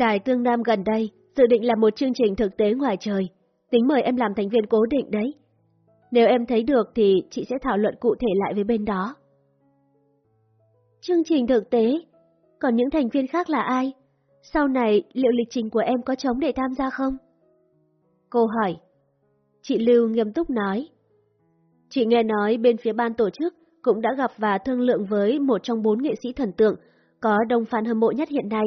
Đài Tương Nam gần đây dự định là một chương trình thực tế ngoài trời, tính mời em làm thành viên cố định đấy. Nếu em thấy được thì chị sẽ thảo luận cụ thể lại với bên đó. Chương trình thực tế? Còn những thành viên khác là ai? Sau này liệu lịch trình của em có chống để tham gia không? Cô hỏi. Chị Lưu nghiêm túc nói. Chị nghe nói bên phía ban tổ chức cũng đã gặp và thương lượng với một trong bốn nghệ sĩ thần tượng có đông fan hâm mộ nhất hiện nay.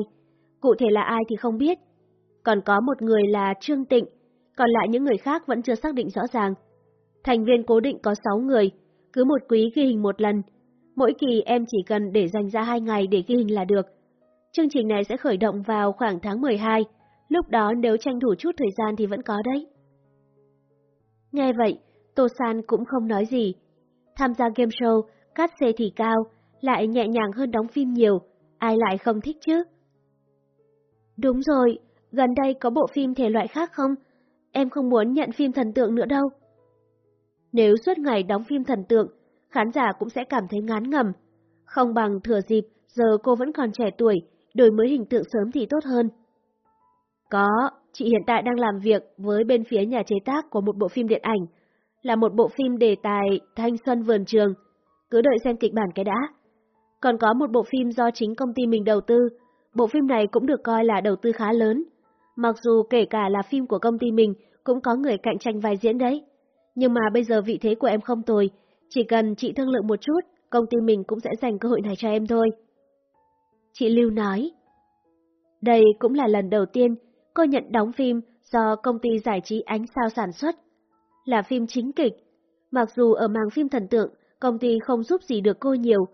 Cụ thể là ai thì không biết. Còn có một người là Trương Tịnh, còn lại những người khác vẫn chưa xác định rõ ràng. Thành viên cố định có 6 người, cứ một quý ghi hình một lần. Mỗi kỳ em chỉ cần để dành ra 2 ngày để ghi hình là được. Chương trình này sẽ khởi động vào khoảng tháng 12, lúc đó nếu tranh thủ chút thời gian thì vẫn có đấy. Nghe vậy, Tô San cũng không nói gì. Tham gia game show, cát xê thì cao, lại nhẹ nhàng hơn đóng phim nhiều, ai lại không thích chứ? Đúng rồi, gần đây có bộ phim thể loại khác không? Em không muốn nhận phim thần tượng nữa đâu. Nếu suốt ngày đóng phim thần tượng, khán giả cũng sẽ cảm thấy ngán ngầm. Không bằng thừa dịp, giờ cô vẫn còn trẻ tuổi, đổi mới hình tượng sớm thì tốt hơn. Có, chị hiện tại đang làm việc với bên phía nhà chế tác của một bộ phim điện ảnh, là một bộ phim đề tài thanh xuân vườn trường. Cứ đợi xem kịch bản cái đã. Còn có một bộ phim do chính công ty mình đầu tư, bộ phim này cũng được coi là đầu tư khá lớn. Mặc dù kể cả là phim của công ty mình cũng có người cạnh tranh vai diễn đấy. Nhưng mà bây giờ vị thế của em không tồi, chỉ cần chị thương lượng một chút, công ty mình cũng sẽ dành cơ hội này cho em thôi. Chị Lưu nói. Đây cũng là lần đầu tiên cô nhận đóng phim do công ty giải trí ánh sao sản xuất. Là phim chính kịch. Mặc dù ở màng phim thần tượng, công ty không giúp gì được cô nhiều,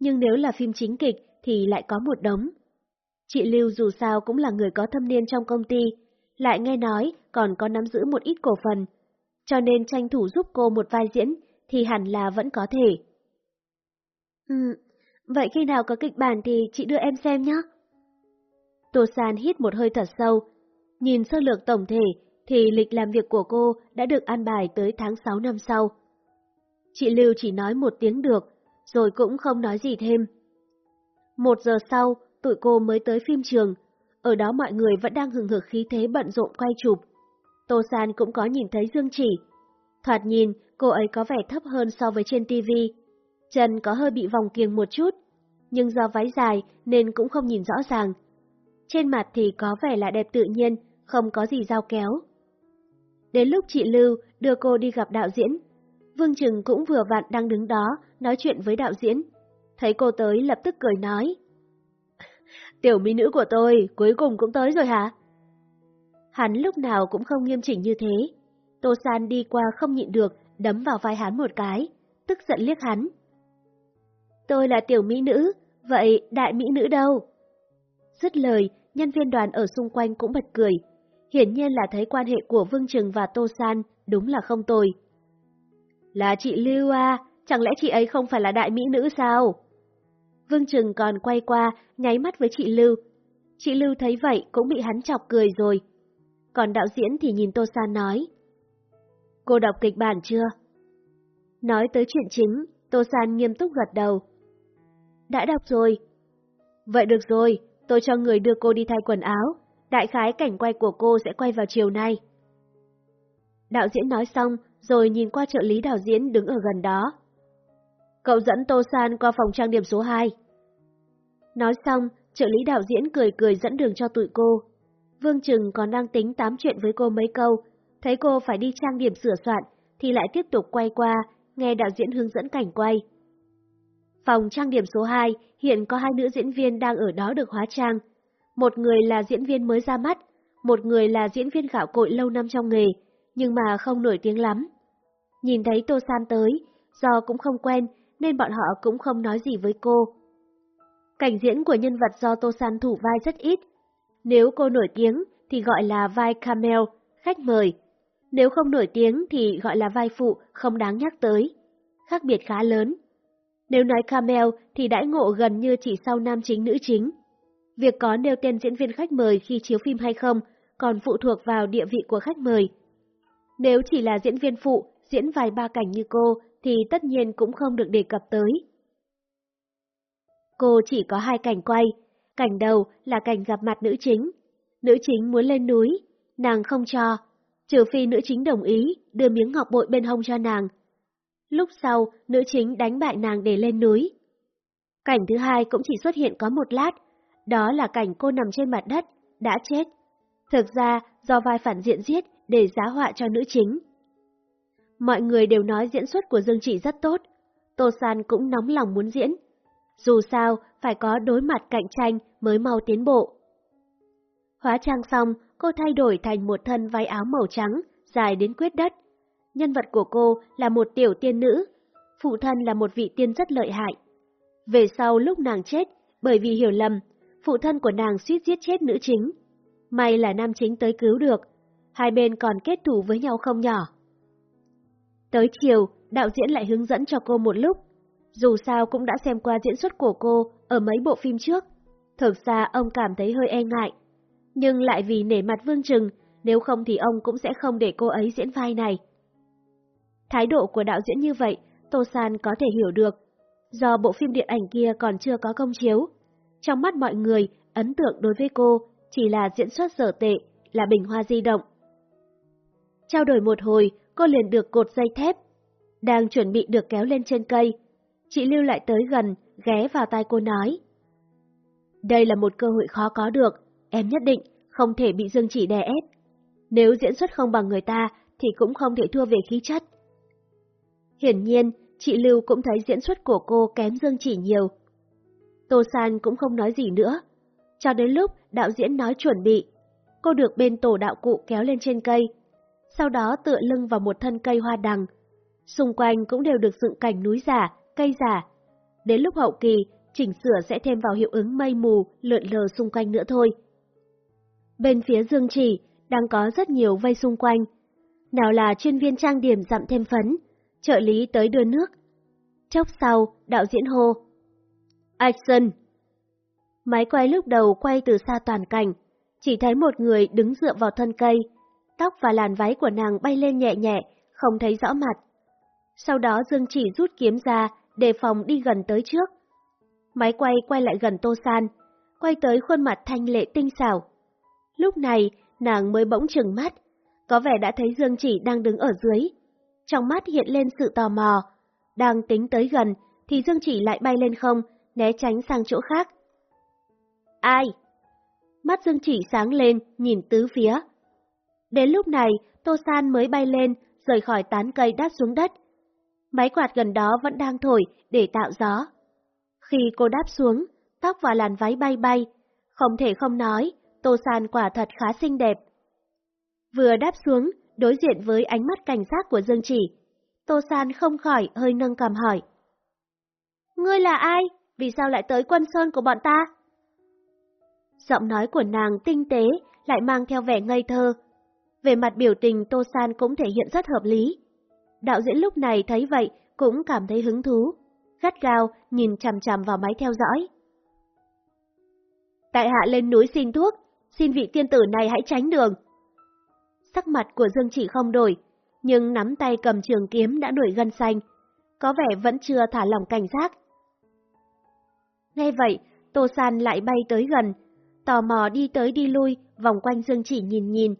nhưng nếu là phim chính kịch thì lại có một đống. Chị Lưu dù sao cũng là người có thâm niên trong công ty, lại nghe nói còn có nắm giữ một ít cổ phần, cho nên tranh thủ giúp cô một vai diễn thì hẳn là vẫn có thể. Ừ, vậy khi nào có kịch bản thì chị đưa em xem nhé. Tô San hít một hơi thật sâu, nhìn sơ lược tổng thể thì lịch làm việc của cô đã được an bài tới tháng 6 năm sau. Chị Lưu chỉ nói một tiếng được, rồi cũng không nói gì thêm. Một giờ sau, tụi cô mới tới phim trường, ở đó mọi người vẫn đang hừng hực khí thế bận rộn quay chụp. Tô San cũng có nhìn thấy Dương Chỉ. Thoạt nhìn, cô ấy có vẻ thấp hơn so với trên TV. Chân có hơi bị vòng kiềng một chút, nhưng do váy dài nên cũng không nhìn rõ ràng. Trên mặt thì có vẻ là đẹp tự nhiên, không có gì dao kéo. Đến lúc chị Lưu đưa cô đi gặp đạo diễn, Vương Trừng cũng vừa vặn đang đứng đó nói chuyện với đạo diễn. Thấy cô tới lập tức cười nói. Tiểu mỹ nữ của tôi cuối cùng cũng tới rồi hả? Hắn lúc nào cũng không nghiêm chỉnh như thế. Tô San đi qua không nhịn được, đấm vào vai hắn một cái, tức giận liếc hắn. Tôi là tiểu mỹ nữ, vậy đại mỹ nữ đâu? Dứt lời, nhân viên đoàn ở xung quanh cũng bật cười. Hiển nhiên là thấy quan hệ của Vương Trừng và Tô San đúng là không tồi. Là chị Lưu à, chẳng lẽ chị ấy không phải là đại mỹ nữ sao? Vương Trừng còn quay qua, nháy mắt với chị Lưu. Chị Lưu thấy vậy cũng bị hắn chọc cười rồi. Còn đạo diễn thì nhìn Tô San nói. Cô đọc kịch bản chưa? Nói tới chuyện chính, Tô San nghiêm túc gật đầu. Đã đọc rồi. Vậy được rồi, tôi cho người đưa cô đi thay quần áo. Đại khái cảnh quay của cô sẽ quay vào chiều nay. Đạo diễn nói xong, rồi nhìn qua trợ lý đạo diễn đứng ở gần đó. Cậu dẫn Tô San qua phòng trang điểm số 2. Nói xong, trợ lý đạo diễn cười cười dẫn đường cho tụi cô. Vương Trừng còn đang tính tám chuyện với cô mấy câu, thấy cô phải đi trang điểm sửa soạn, thì lại tiếp tục quay qua, nghe đạo diễn hướng dẫn cảnh quay. Phòng trang điểm số 2 hiện có hai nữ diễn viên đang ở đó được hóa trang. Một người là diễn viên mới ra mắt, một người là diễn viên gạo cội lâu năm trong nghề, nhưng mà không nổi tiếng lắm. Nhìn thấy Tô San tới, do cũng không quen nên bọn họ cũng không nói gì với cô. Cảnh diễn của nhân vật do Tô San thủ vai rất ít. Nếu cô nổi tiếng thì gọi là vai camel, khách mời. Nếu không nổi tiếng thì gọi là vai phụ, không đáng nhắc tới. Khác biệt khá lớn. Nếu nói camel thì đãi ngộ gần như chỉ sau nam chính nữ chính. Việc có nêu tên diễn viên khách mời khi chiếu phim hay không còn phụ thuộc vào địa vị của khách mời. Nếu chỉ là diễn viên phụ, diễn vài ba cảnh như cô thì tất nhiên cũng không được đề cập tới. Cô chỉ có hai cảnh quay, cảnh đầu là cảnh gặp mặt nữ chính, Nữ chính muốn lên núi, nàng không cho, trừ phi nữ chính đồng ý đưa miếng ngọc bội bên hông cho nàng. Lúc sau, nữ chính đánh bại nàng để lên núi. Cảnh thứ hai cũng chỉ xuất hiện có một lát, đó là cảnh cô nằm trên mặt đất, đã chết. Thực ra, do vai phản diện giết để giá họa cho nữ chính. Mọi người đều nói diễn xuất của Dương Chỉ rất tốt, Tô San cũng nóng lòng muốn diễn. Dù sao, phải có đối mặt cạnh tranh mới mau tiến bộ. Hóa trang xong, cô thay đổi thành một thân váy áo màu trắng, dài đến quyết đất. Nhân vật của cô là một tiểu tiên nữ, phụ thân là một vị tiên rất lợi hại. Về sau lúc nàng chết, bởi vì hiểu lầm, phụ thân của nàng suýt giết chết nữ chính. May là nam chính tới cứu được, hai bên còn kết thủ với nhau không nhỏ. Tới chiều, đạo diễn lại hướng dẫn cho cô một lúc. Dù sao cũng đã xem qua diễn xuất của cô ở mấy bộ phim trước. Thực ra ông cảm thấy hơi e ngại. Nhưng lại vì nể mặt Vương Trừng, nếu không thì ông cũng sẽ không để cô ấy diễn vai này. Thái độ của đạo diễn như vậy, Tô San có thể hiểu được. Do bộ phim điện ảnh kia còn chưa có công chiếu. Trong mắt mọi người, ấn tượng đối với cô chỉ là diễn xuất dở tệ, là bình hoa di động. Trao đổi một hồi, cô liền được cột dây thép. Đang chuẩn bị được kéo lên trên cây. Chị Lưu lại tới gần, ghé vào tai cô nói. Đây là một cơ hội khó có được, em nhất định không thể bị Dương Chỉ đè ép. Nếu diễn xuất không bằng người ta thì cũng không thể thua về khí chất. Hiển nhiên, chị Lưu cũng thấy diễn xuất của cô kém Dương Chỉ nhiều. Tô San cũng không nói gì nữa. Cho đến lúc đạo diễn nói chuẩn bị, cô được bên tổ đạo cụ kéo lên trên cây, sau đó tựa lưng vào một thân cây hoa đằng. Xung quanh cũng đều được dựng cảnh núi giả, cây giả. Đến lúc hậu kỳ, chỉnh sửa sẽ thêm vào hiệu ứng mây mù lượn lờ xung quanh nữa thôi. Bên phía Dương Chỉ, đang có rất nhiều vây xung quanh. Nào là chuyên viên trang điểm dặm thêm phấn, trợ lý tới đưa nước. Chốc sau, đạo diễn hô. Action! Máy quay lúc đầu quay từ xa toàn cảnh, chỉ thấy một người đứng dựa vào thân cây, tóc và làn váy của nàng bay lên nhẹ nhẹ, không thấy rõ mặt. Sau đó Dương chỉ rút kiếm ra, đề phòng đi gần tới trước. Máy quay quay lại gần Tô San, quay tới khuôn mặt thanh lệ tinh xảo. Lúc này, nàng mới bỗng chừng mắt, có vẻ đã thấy Dương chỉ đang đứng ở dưới. Trong mắt hiện lên sự tò mò, đang tính tới gần thì Dương chỉ lại bay lên không, né tránh sang chỗ khác. Ai? Mắt Dương chỉ sáng lên, nhìn tứ phía. Đến lúc này, Tô San mới bay lên, rời khỏi tán cây đáp xuống đất. Máy quạt gần đó vẫn đang thổi để tạo gió. Khi cô đáp xuống, tóc và làn váy bay bay, không thể không nói, Tô San quả thật khá xinh đẹp. Vừa đáp xuống, đối diện với ánh mắt cảnh giác của Dương Chỉ, Tô San không khỏi hơi nâng cầm hỏi. Ngươi là ai? Vì sao lại tới quân sơn của bọn ta? Giọng nói của nàng tinh tế, lại mang theo vẻ ngây thơ. Về mặt biểu tình Tô San cũng thể hiện rất hợp lý. Đạo diễn lúc này thấy vậy cũng cảm thấy hứng thú, gắt gao nhìn chằm chằm vào máy theo dõi. Tại hạ lên núi xin thuốc, xin vị tiên tử này hãy tránh đường. Sắc mặt của Dương chỉ không đổi, nhưng nắm tay cầm trường kiếm đã đuổi gân xanh, có vẻ vẫn chưa thả lòng cảnh giác. Nghe vậy, Tô San lại bay tới gần, tò mò đi tới đi lui, vòng quanh Dương chỉ nhìn nhìn.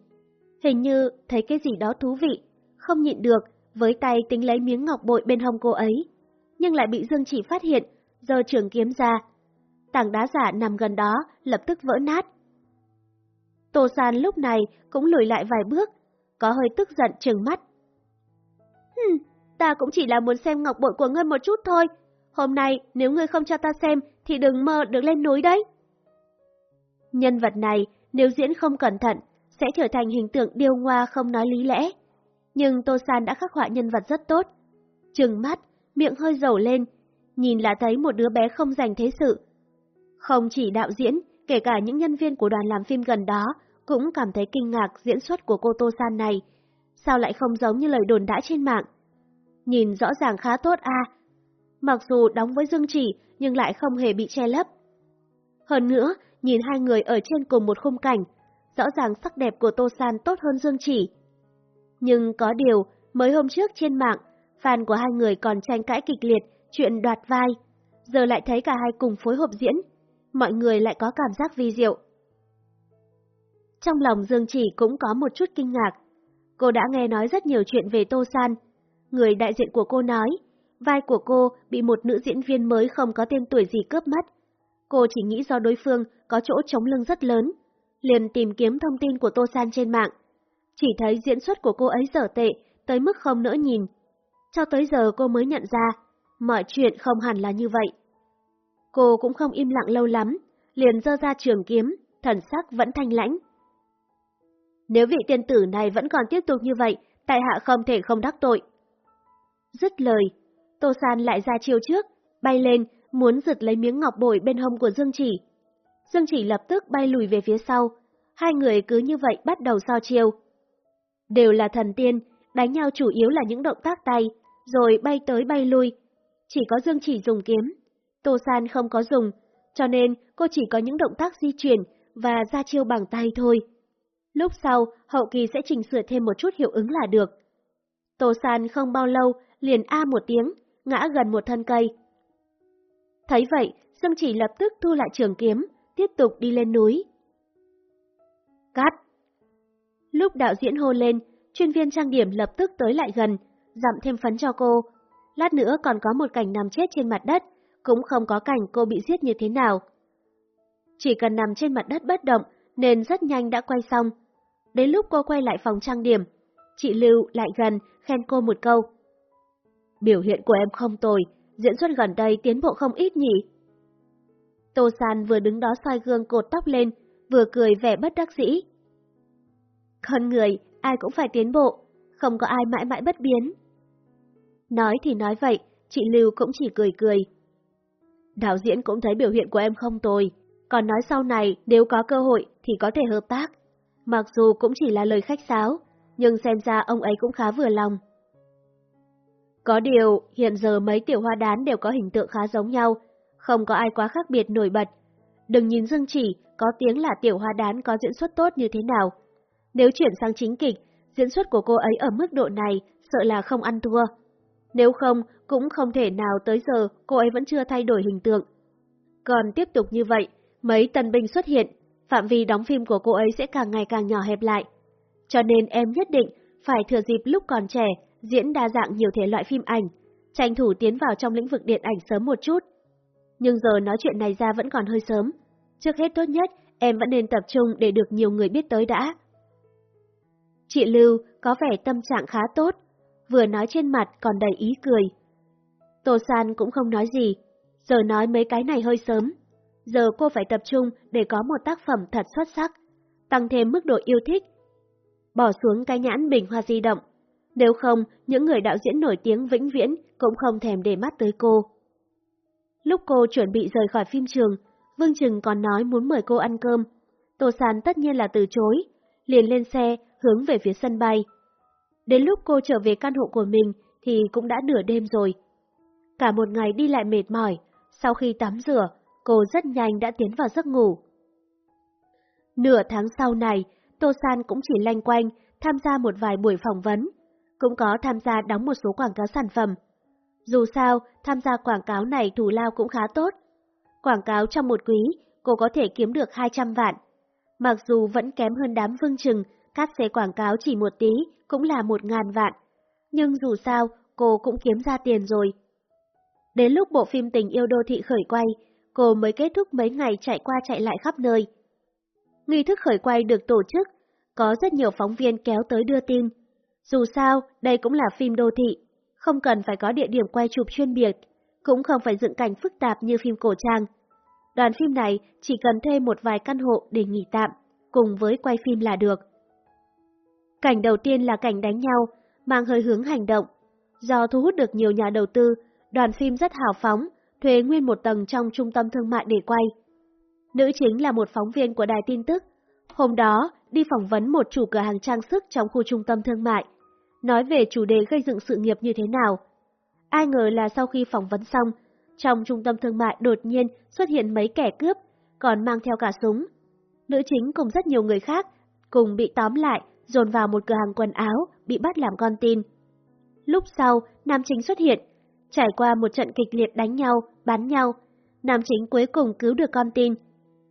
Hình như thấy cái gì đó thú vị, không nhịn được, với tay tính lấy miếng ngọc bội bên hông cô ấy. Nhưng lại bị Dương chỉ phát hiện, giờ trường kiếm ra. Tảng đá giả nằm gần đó, lập tức vỡ nát. Tô San lúc này cũng lùi lại vài bước, có hơi tức giận trừng mắt. Hừm, ta cũng chỉ là muốn xem ngọc bội của ngươi một chút thôi. Hôm nay nếu ngươi không cho ta xem thì đừng mơ được lên núi đấy. Nhân vật này nếu diễn không cẩn thận sẽ trở thành hình tượng điêu ngoa không nói lý lẽ. Nhưng Tô San đã khắc họa nhân vật rất tốt. Trừng mắt, miệng hơi dầu lên, nhìn là thấy một đứa bé không dành thế sự. Không chỉ đạo diễn, kể cả những nhân viên của đoàn làm phim gần đó cũng cảm thấy kinh ngạc diễn xuất của cô Tô San này. Sao lại không giống như lời đồn đã trên mạng? Nhìn rõ ràng khá tốt a. Mặc dù đóng với Dương Chỉ nhưng lại không hề bị che lấp. Hơn nữa, nhìn hai người ở trên cùng một khung cảnh, rõ ràng sắc đẹp của Tô San tốt hơn Dương Chỉ. Nhưng có điều, mới hôm trước trên mạng, fan của hai người còn tranh cãi kịch liệt chuyện đoạt vai. Giờ lại thấy cả hai cùng phối hợp diễn, mọi người lại có cảm giác vi diệu. Trong lòng Dương Chỉ cũng có một chút kinh ngạc. Cô đã nghe nói rất nhiều chuyện về Tô San. Người đại diện của cô nói, vai của cô bị một nữ diễn viên mới không có tên tuổi gì cướp mất. Cô chỉ nghĩ do đối phương có chỗ chống lưng rất lớn, liền tìm kiếm thông tin của Tô San trên mạng. Chỉ thấy diễn xuất của cô ấy dở tệ, tới mức không nỡ nhìn. Cho tới giờ cô mới nhận ra, mọi chuyện không hẳn là như vậy. Cô cũng không im lặng lâu lắm, liền dơ ra trường kiếm, thần sắc vẫn thanh lãnh. Nếu vị tiên tử này vẫn còn tiếp tục như vậy, tại hạ không thể không đắc tội. Dứt lời, Tô San lại ra chiêu trước, bay lên, muốn giật lấy miếng ngọc bội bên hông của Dương Chỉ. Dương Chỉ lập tức bay lùi về phía sau, hai người cứ như vậy bắt đầu so chiêu. Đều là thần tiên, đánh nhau chủ yếu là những động tác tay, rồi bay tới bay lui. Chỉ có Dương Chỉ dùng kiếm, Tô San không có dùng, cho nên cô chỉ có những động tác di chuyển và ra chiêu bằng tay thôi. Lúc sau, hậu kỳ sẽ chỉnh sửa thêm một chút hiệu ứng là được. Tô San không bao lâu, liền a một tiếng, ngã gần một thân cây. Thấy vậy, Dương Chỉ lập tức thu lại trường kiếm, tiếp tục đi lên núi. Cắt! Lúc đạo diễn hô lên, chuyên viên trang điểm lập tức tới lại gần, dặm thêm phấn cho cô. Lát nữa còn có một cảnh nằm chết trên mặt đất, cũng không có cảnh cô bị giết như thế nào. Chỉ cần nằm trên mặt đất bất động, nên rất nhanh đã quay xong. Đến lúc cô quay lại phòng trang điểm, chị Lưu lại gần, khen cô một câu. Biểu hiện của em không tồi, diễn xuất gần đây tiến bộ không ít nhỉ. Tô San vừa đứng đó soi gương cột tóc lên, vừa cười vẻ bất đắc dĩ. Con người, ai cũng phải tiến bộ, không có ai mãi mãi bất biến. Nói thì nói vậy, chị Lưu cũng chỉ cười cười. Đạo diễn cũng thấy biểu hiện của em không tồi, còn nói sau này nếu có cơ hội thì có thể hợp tác. Mặc dù cũng chỉ là lời khách sáo, nhưng xem ra ông ấy cũng khá vừa lòng. Có điều, hiện giờ mấy tiểu hoa đán đều có hình tượng khá giống nhau, không có ai quá khác biệt nổi bật. Đừng nhìn Dương Chỉ, có tiếng là tiểu hoa đán có diễn xuất tốt như thế nào. Nếu chuyển sang chính kịch, diễn xuất của cô ấy ở mức độ này sợ là không ăn thua. Nếu không, cũng không thể nào tới giờ cô ấy vẫn chưa thay đổi hình tượng. Còn tiếp tục như vậy, mấy tân binh xuất hiện, phạm vi đóng phim của cô ấy sẽ càng ngày càng nhỏ hẹp lại. Cho nên em nhất định phải thừa dịp lúc còn trẻ, diễn đa dạng nhiều thể loại phim ảnh, tranh thủ tiến vào trong lĩnh vực điện ảnh sớm một chút. Nhưng giờ nói chuyện này ra vẫn còn hơi sớm. Trước hết tốt nhất, em vẫn nên tập trung để được nhiều người biết tới đã. Chị Lưu có vẻ tâm trạng khá tốt, vừa nói trên mặt còn đầy ý cười. Tô San cũng không nói gì, giờ nói mấy cái này hơi sớm. Giờ cô phải tập trung để có một tác phẩm thật xuất sắc, tăng thêm mức độ yêu thích. Bỏ xuống cái nhãn bình hoa di động, nếu không những người đạo diễn nổi tiếng vĩnh viễn cũng không thèm để mắt tới cô. Lúc cô chuẩn bị rời khỏi phim trường, Vương Trừng còn nói muốn mời cô ăn cơm. Tô San tất nhiên là từ chối, liền lên xe hướng về phía sân bay. Đến lúc cô trở về căn hộ của mình thì cũng đã nửa đêm rồi. Cả một ngày đi lại mệt mỏi, sau khi tắm rửa, cô rất nhanh đã tiến vào giấc ngủ. Nửa tháng sau này, Tô San cũng chỉ lanh quanh, tham gia một vài buổi phỏng vấn, cũng có tham gia đóng một số quảng cáo sản phẩm. Dù sao, tham gia quảng cáo này thù lao cũng khá tốt. Quảng cáo trong một quý, cô có thể kiếm được 200 vạn. Mặc dù vẫn kém hơn đám vương trừng, cắt xế quảng cáo chỉ một tí cũng là một ngàn vạn. Nhưng dù sao, cô cũng kiếm ra tiền rồi. Đến lúc bộ phim tình yêu đô thị khởi quay, cô mới kết thúc mấy ngày chạy qua chạy lại khắp nơi. Nghi thức khởi quay được tổ chức, có rất nhiều phóng viên kéo tới đưa tin. Dù sao, đây cũng là phim đô thị, không cần phải có địa điểm quay chụp chuyên biệt, cũng không phải dựng cảnh phức tạp như phim cổ trang. Đoàn phim này chỉ cần thuê một vài căn hộ để nghỉ tạm, cùng với quay phim là được. Cảnh đầu tiên là cảnh đánh nhau, mang hơi hướng hành động. Do thu hút được nhiều nhà đầu tư, đoàn phim rất hào phóng, thuê nguyên một tầng trong trung tâm thương mại để quay. Nữ chính là một phóng viên của đài tin tức. Hôm đó, đi phỏng vấn một chủ cửa hàng trang sức trong khu trung tâm thương mại, nói về chủ đề gây dựng sự nghiệp như thế nào. Ai ngờ là sau khi phỏng vấn xong, trong trung tâm thương mại đột nhiên xuất hiện mấy kẻ cướp, còn mang theo cả súng. Nữ chính cùng rất nhiều người khác cùng bị tóm lại, dồn vào một cửa hàng quần áo, bị bắt làm con tin. Lúc sau, nam chính xuất hiện, trải qua một trận kịch liệt đánh nhau, bắn nhau, nam chính cuối cùng cứu được con tin.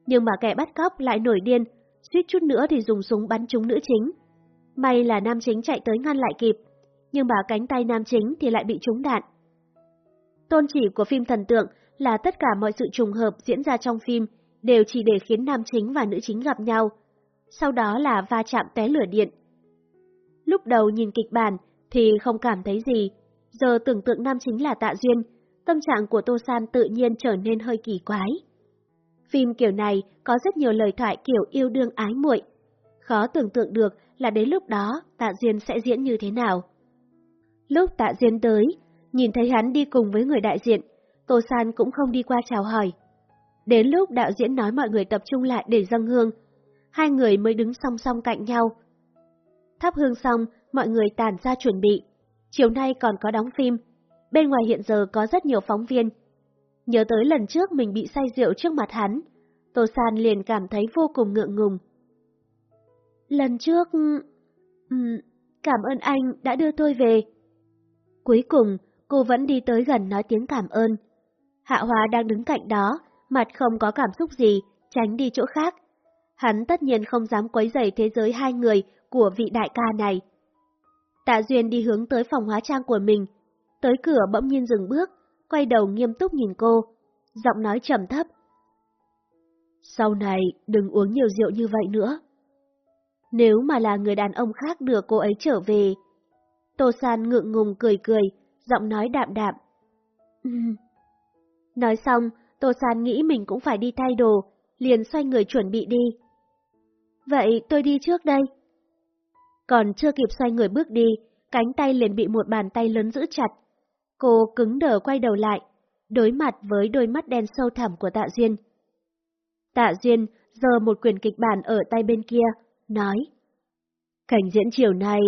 Nhưng mà kẻ bắt cóc lại nổi điên, suýt chút nữa thì dùng súng bắn trúng nữ chính. May là nam chính chạy tới ngăn lại kịp, nhưng mà cánh tay nam chính thì lại bị trúng đạn. Tôn chỉ của phim thần tượng là tất cả mọi sự trùng hợp diễn ra trong phim đều chỉ để khiến nam chính và nữ chính gặp nhau, sau đó là va chạm té lửa điện. Lúc đầu nhìn kịch bản thì không cảm thấy gì, giờ tưởng tượng nam chính là Tạ Duyên, tâm trạng của Tô San tự nhiên trở nên hơi kỳ quái. Phim kiểu này có rất nhiều lời thoại kiểu yêu đương ái muội, khó tưởng tượng được là đến lúc đó Tạ Duyên sẽ diễn như thế nào. Lúc Tạ Duyên tới, nhìn thấy hắn đi cùng với người đại diện, Tô San cũng không đi qua chào hỏi. Đến lúc đạo diễn nói mọi người tập trung lại để dâng hương, hai người mới đứng song song cạnh nhau. Thắp hương xong, mọi người tản ra chuẩn bị. Chiều nay còn có đóng phim. Bên ngoài hiện giờ có rất nhiều phóng viên. Nhớ tới lần trước mình bị say rượu trước mặt hắn, Tô San liền cảm thấy vô cùng ngượng ngùng. Lần trước... Uhm, cảm ơn anh đã đưa tôi về. Cuối cùng, cô vẫn đi tới gần nói tiếng cảm ơn. Hạ hòa đang đứng cạnh đó, mặt không có cảm xúc gì, tránh đi chỗ khác. Hắn tất nhiên không dám quấy rầy thế giới hai người của vị đại ca này. Tạ Duyên đi hướng tới phòng hóa trang của mình, tới cửa bỗng nhiên dừng bước, quay đầu nghiêm túc nhìn cô, giọng nói trầm thấp. Sau này đừng uống nhiều rượu như vậy nữa. Nếu mà là người đàn ông khác đưa cô ấy trở về, Tô San ngượng ngùng cười cười, giọng nói đạm đạm. Nói xong, Tô San nghĩ mình cũng phải đi thay đồ, liền xoay người chuẩn bị đi. Vậy tôi đi trước đây. Còn chưa kịp xoay người bước đi, cánh tay liền bị một bàn tay lớn giữ chặt. Cô cứng đờ quay đầu lại, đối mặt với đôi mắt đen sâu thẳm của Tạ Duyên. Tạ Duyên giơ một quyển kịch bản ở tay bên kia, nói. Cảnh diễn chiều nay,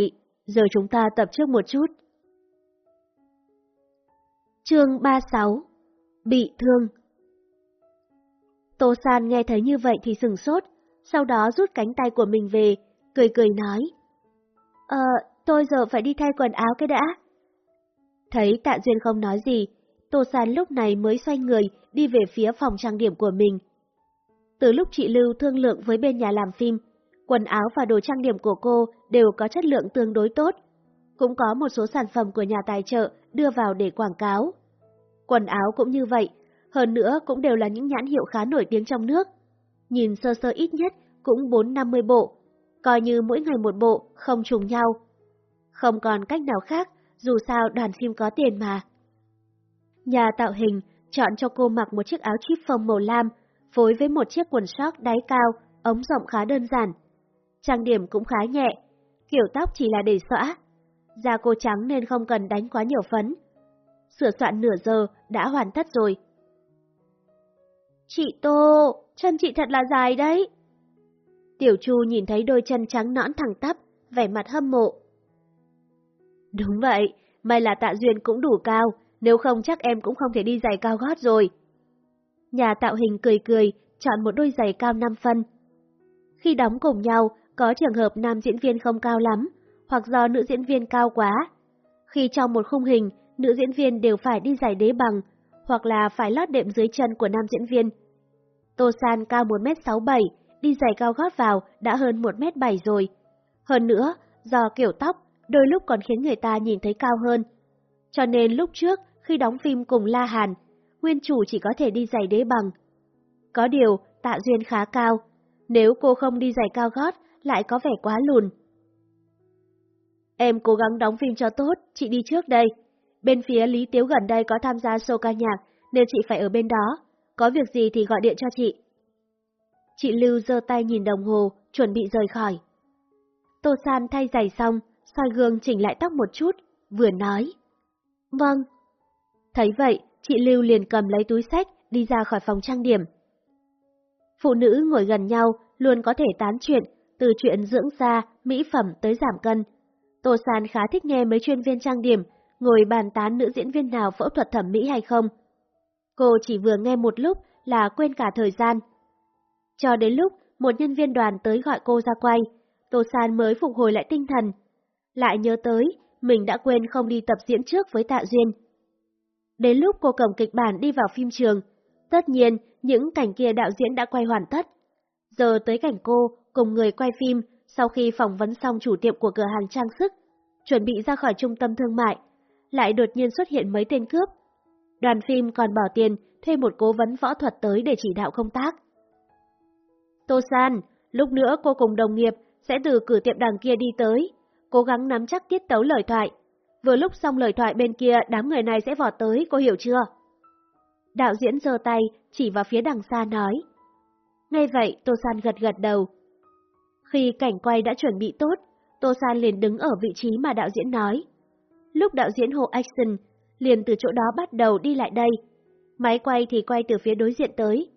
giờ chúng ta tập trước một chút. Chương 36 Bị thương Tô San nghe thấy như vậy thì sừng sốt, sau đó rút cánh tay của mình về, cười cười nói. Ờ, tôi giờ phải đi thay quần áo cái đã. Thấy Tạ Duyên không nói gì, Tô San lúc này mới xoay người đi về phía phòng trang điểm của mình. Từ lúc chị Lưu thương lượng với bên nhà làm phim, quần áo và đồ trang điểm của cô đều có chất lượng tương đối tốt. Cũng có một số sản phẩm của nhà tài trợ đưa vào để quảng cáo. Quần áo cũng như vậy, hơn nữa cũng đều là những nhãn hiệu khá nổi tiếng trong nước. Nhìn sơ sơ ít nhất cũng 4-50 bộ, coi như mỗi ngày một bộ, không trùng nhau. Không còn cách nào khác, dù sao đoàn phim có tiền mà. Nhà tạo hình chọn cho cô mặc một chiếc áo chip phông màu lam, phối với một chiếc quần short đáy cao, ống rộng khá đơn giản. Trang điểm cũng khá nhẹ, kiểu tóc chỉ là để xõa. Da cô trắng nên không cần đánh quá nhiều phấn. Sửa soạn nửa giờ đã hoàn tất rồi. Chị Tô, chân chị thật là dài đấy. Tiểu Chu nhìn thấy đôi chân trắng nõn thẳng tắp, vẻ mặt hâm mộ. Đúng vậy, may là tạ duyên cũng đủ cao, nếu không chắc em cũng không thể đi giày cao gót rồi. Nhà tạo hình cười cười, chọn một đôi giày cao 5 phân. Khi đóng cùng nhau, có trường hợp nam diễn viên không cao lắm, hoặc do nữ diễn viên cao quá. Khi trong một khung hình, nữ diễn viên đều phải đi giày đế bằng, hoặc là phải lót đệm dưới chân của nam diễn viên. Tô San cao 1m67, đi giày cao gót vào đã hơn 1m7 rồi. Hơn nữa, do kiểu tóc, đôi lúc còn khiến người ta nhìn thấy cao hơn. Cho nên lúc trước, khi đóng phim cùng La Hàn, nguyên chủ chỉ có thể đi giày đế bằng. Có điều, tạ duyên khá cao, nếu cô không đi giày cao gót, lại có vẻ quá lùn. Em cố gắng đóng phim cho tốt, chị đi trước đây. Bên phía Lý Tiếu gần đây có tham gia show ca nhạc, nên chị phải ở bên đó. Có việc gì thì gọi điện cho chị. Chị Lưu giơ tay nhìn đồng hồ, chuẩn bị rời khỏi. Tô San thay giày xong, soi gương chỉnh lại tóc một chút, vừa nói. Vâng. Thấy vậy, chị Lưu liền cầm lấy túi sách, đi ra khỏi phòng trang điểm. Phụ nữ ngồi gần nhau luôn có thể tán chuyện, từ chuyện dưỡng da, mỹ phẩm tới giảm cân. Tô San khá thích nghe mấy chuyên viên trang điểm, ngồi bàn tán nữ diễn viên nào phẫu thuật thẩm mỹ hay không. Cô chỉ vừa nghe một lúc là quên cả thời gian. Cho đến lúc một nhân viên đoàn tới gọi cô ra quay, Tô San mới phục hồi lại tinh thần. Lại nhớ tới, mình đã quên không đi tập diễn trước với Tạ Duyên. Đến lúc cô cầm kịch bản đi vào phim trường, tất nhiên những cảnh kia đạo diễn đã quay hoàn tất. Giờ tới cảnh cô, cùng người quay phim sau khi phỏng vấn xong chủ tiệm của cửa hàng trang sức, chuẩn bị ra khỏi trung tâm thương mại, lại đột nhiên xuất hiện mấy tên cướp. Đoàn phim còn bỏ tiền thuê một cố vấn võ thuật tới để chỉ đạo công tác. Tô San, lúc nữa cô cùng đồng nghiệp sẽ từ cửa tiệm đằng kia đi tới, cố gắng nắm chắc tiết tấu lời thoại. Vừa lúc xong lời thoại bên kia đám người này sẽ vọt tới, cô hiểu chưa? Đạo diễn giơ tay, chỉ vào phía đằng xa nói. Ngay vậy, Tô San gật gật đầu. Khi cảnh quay đã chuẩn bị tốt, Tô San liền đứng ở vị trí mà đạo diễn nói. Lúc đạo diễn hộ Action liền từ chỗ đó bắt đầu đi lại đây. Máy quay thì quay từ phía đối diện tới.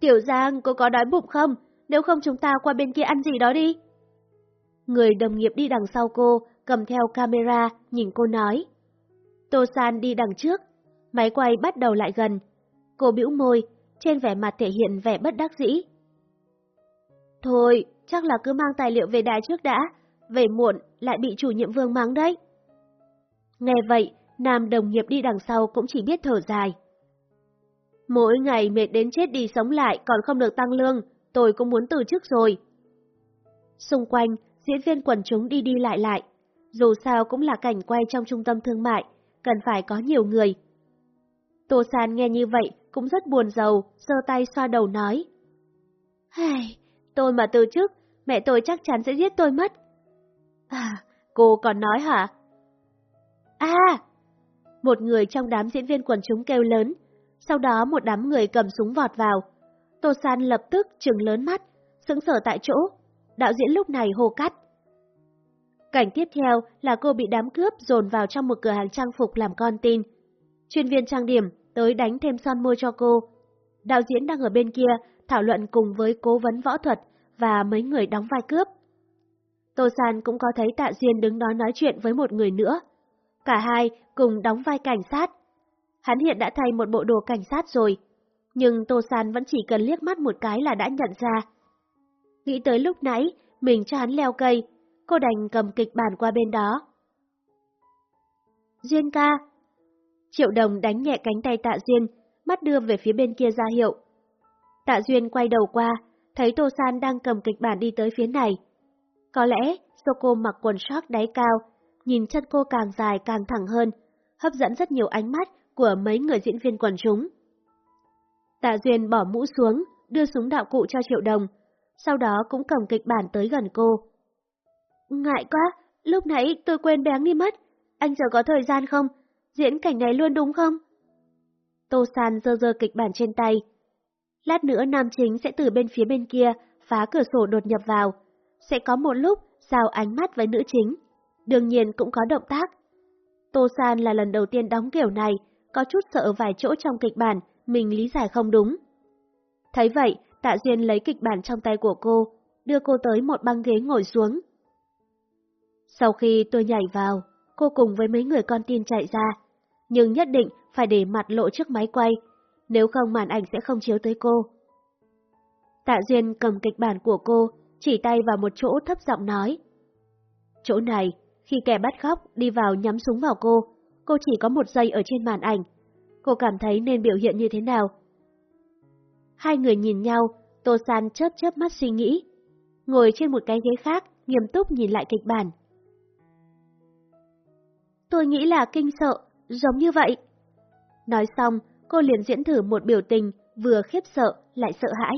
Tiểu Giang, cô có đói bụng không? Nếu không chúng ta qua bên kia ăn gì đó đi. Người đồng nghiệp đi đằng sau cô, cầm theo camera, nhìn cô nói. Tô San đi đằng trước, máy quay bắt đầu lại gần. Cô bĩu môi, trên vẻ mặt thể hiện vẻ bất đắc dĩ. Thôi, chắc là cứ mang tài liệu về đài trước đã, về muộn lại bị chủ nhiệm vương mắng đấy. Nghe vậy, nam đồng nghiệp đi đằng sau cũng chỉ biết thở dài. Mỗi ngày mệt đến chết đi sống lại còn không được tăng lương, tôi cũng muốn từ chức rồi. Xung quanh, diễn viên quần chúng đi đi lại lại. Dù sao cũng là cảnh quay trong trung tâm thương mại, cần phải có nhiều người. Tô San nghe như vậy cũng rất buồn giàu, giơ tay xoa đầu nói. Hây, tôi mà từ chức, mẹ tôi chắc chắn sẽ giết tôi mất. À, cô còn nói hả? À! Một người trong đám diễn viên quần chúng kêu lớn, sau đó một đám người cầm súng vọt vào. Tô San lập tức trừng lớn mắt, sững sờ tại chỗ. Đạo diễn lúc này hô cắt. Cảnh tiếp theo là cô bị đám cướp dồn vào trong một cửa hàng trang phục làm con tin. Chuyên viên trang điểm tới đánh thêm son môi cho cô. Đạo diễn đang ở bên kia thảo luận cùng với cố vấn võ thuật và mấy người đóng vai cướp. Tô San cũng có thấy Tạ Duyên đứng đó nói chuyện với một người nữa. Cả hai cùng đóng vai cảnh sát. Hắn hiện đã thay một bộ đồ cảnh sát rồi, nhưng Tô San vẫn chỉ cần liếc mắt một cái là đã nhận ra. Nghĩ tới lúc nãy, mình cho hắn leo cây, cô đành cầm kịch bản qua bên đó. Duyên ca Triệu đồng đánh nhẹ cánh tay tạ Duyên, mắt đưa về phía bên kia ra hiệu. Tạ Duyên quay đầu qua, thấy Tô San đang cầm kịch bản đi tới phía này. Có lẽ do cô mặc quần short đáy cao, nhìn chân cô càng dài càng thẳng hơn, hấp dẫn rất nhiều ánh mắt của mấy người diễn viên quần chúng. Tạ Duyên bỏ mũ xuống, đưa súng đạo cụ cho Triệu Đồng, sau đó cũng cầm kịch bản tới gần cô. Ngại quá, lúc nãy tôi quên bén đi mất. Anh giờ có thời gian không? Diễn cảnh này luôn đúng không? Tô San dơ dơ kịch bản trên tay. Lát nữa nam chính sẽ từ bên phía bên kia phá cửa sổ đột nhập vào. Sẽ có một lúc giao ánh mắt với nữ chính. Đương nhiên cũng có động tác. Tô San là lần đầu tiên đóng kiểu này, có chút sợ vài chỗ trong kịch bản mình lý giải không đúng. Thấy vậy, Tạ Duyên lấy kịch bản trong tay của cô, đưa cô tới một băng ghế ngồi xuống. Sau khi tôi nhảy vào, cô cùng với mấy người con tin chạy ra, nhưng nhất định phải để mặt lộ trước máy quay, nếu không màn ảnh sẽ không chiếu tới cô. Tạ Duyên cầm kịch bản của cô, chỉ tay vào một chỗ thấp giọng nói. Chỗ này, khi kẻ bắt khóc đi vào nhắm súng vào cô, cô chỉ có một giây ở trên màn ảnh. Cô cảm thấy nên biểu hiện như thế nào? Hai người nhìn nhau, Tô San chớp chớp mắt suy nghĩ. Ngồi trên một cái ghế khác, nghiêm túc nhìn lại kịch bản. Tôi nghĩ là kinh sợ, giống như vậy. Nói xong, cô liền diễn thử một biểu tình vừa khiếp sợ lại sợ hãi.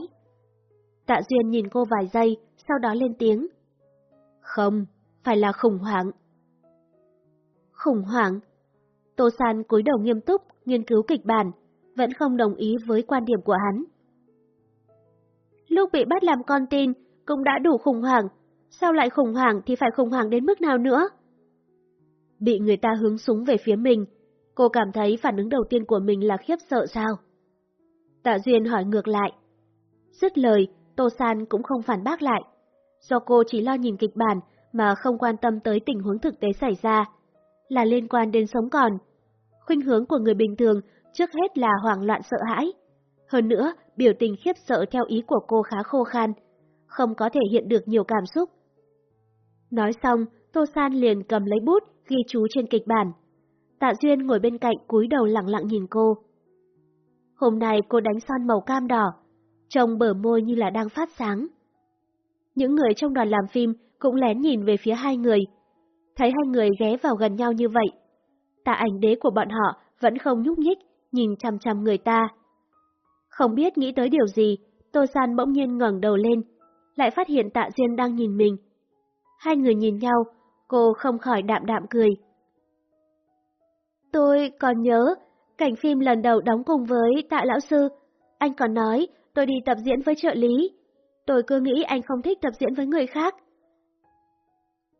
Tạ Duyên nhìn cô vài giây, sau đó lên tiếng. Không, phải là khủng hoảng. Khủng hoảng? Tô San cúi đầu nghiêm túc, nghiên cứu kịch bản, vẫn không đồng ý với quan điểm của hắn. Lúc bị bắt làm con tin cũng đã đủ khủng hoảng, sao lại khủng hoảng thì phải khủng hoảng đến mức nào nữa? Bị người ta hướng súng về phía mình, cô cảm thấy phản ứng đầu tiên của mình là khiếp sợ sao? Tạ Duyên hỏi ngược lại. Dứt lời, Tô San cũng không phản bác lại. Do cô chỉ lo nhìn kịch bản mà không quan tâm tới tình huống thực tế xảy ra, là liên quan đến sống còn. Khuynh hướng của người bình thường trước hết là hoảng loạn sợ hãi. Hơn nữa, biểu tình khiếp sợ theo ý của cô khá khô khan, không có thể hiện được nhiều cảm xúc. Nói xong, Tô San liền cầm lấy bút, ghi chú trên kịch bản. Tạ Duyên ngồi bên cạnh cúi đầu lặng lặng nhìn cô. Hôm nay cô đánh son màu cam đỏ, trông bờ môi như là đang phát sáng. Những người trong đoàn làm phim cũng lén nhìn về phía hai người. Thấy hai người ghé vào gần nhau như vậy. Tạ ảnh đế của bọn họ vẫn không nhúc nhích, nhìn chằm chằm người ta. Không biết nghĩ tới điều gì, Tô San bỗng nhiên ngẩng đầu lên, lại phát hiện Tạ Duyên đang nhìn mình. Hai người nhìn nhau, cô không khỏi đạm đạm cười. Tôi còn nhớ, cảnh phim lần đầu đóng cùng với Tạ Lão Sư, anh còn nói tôi đi tập diễn với trợ lý. Tôi cứ nghĩ anh không thích tập diễn với người khác.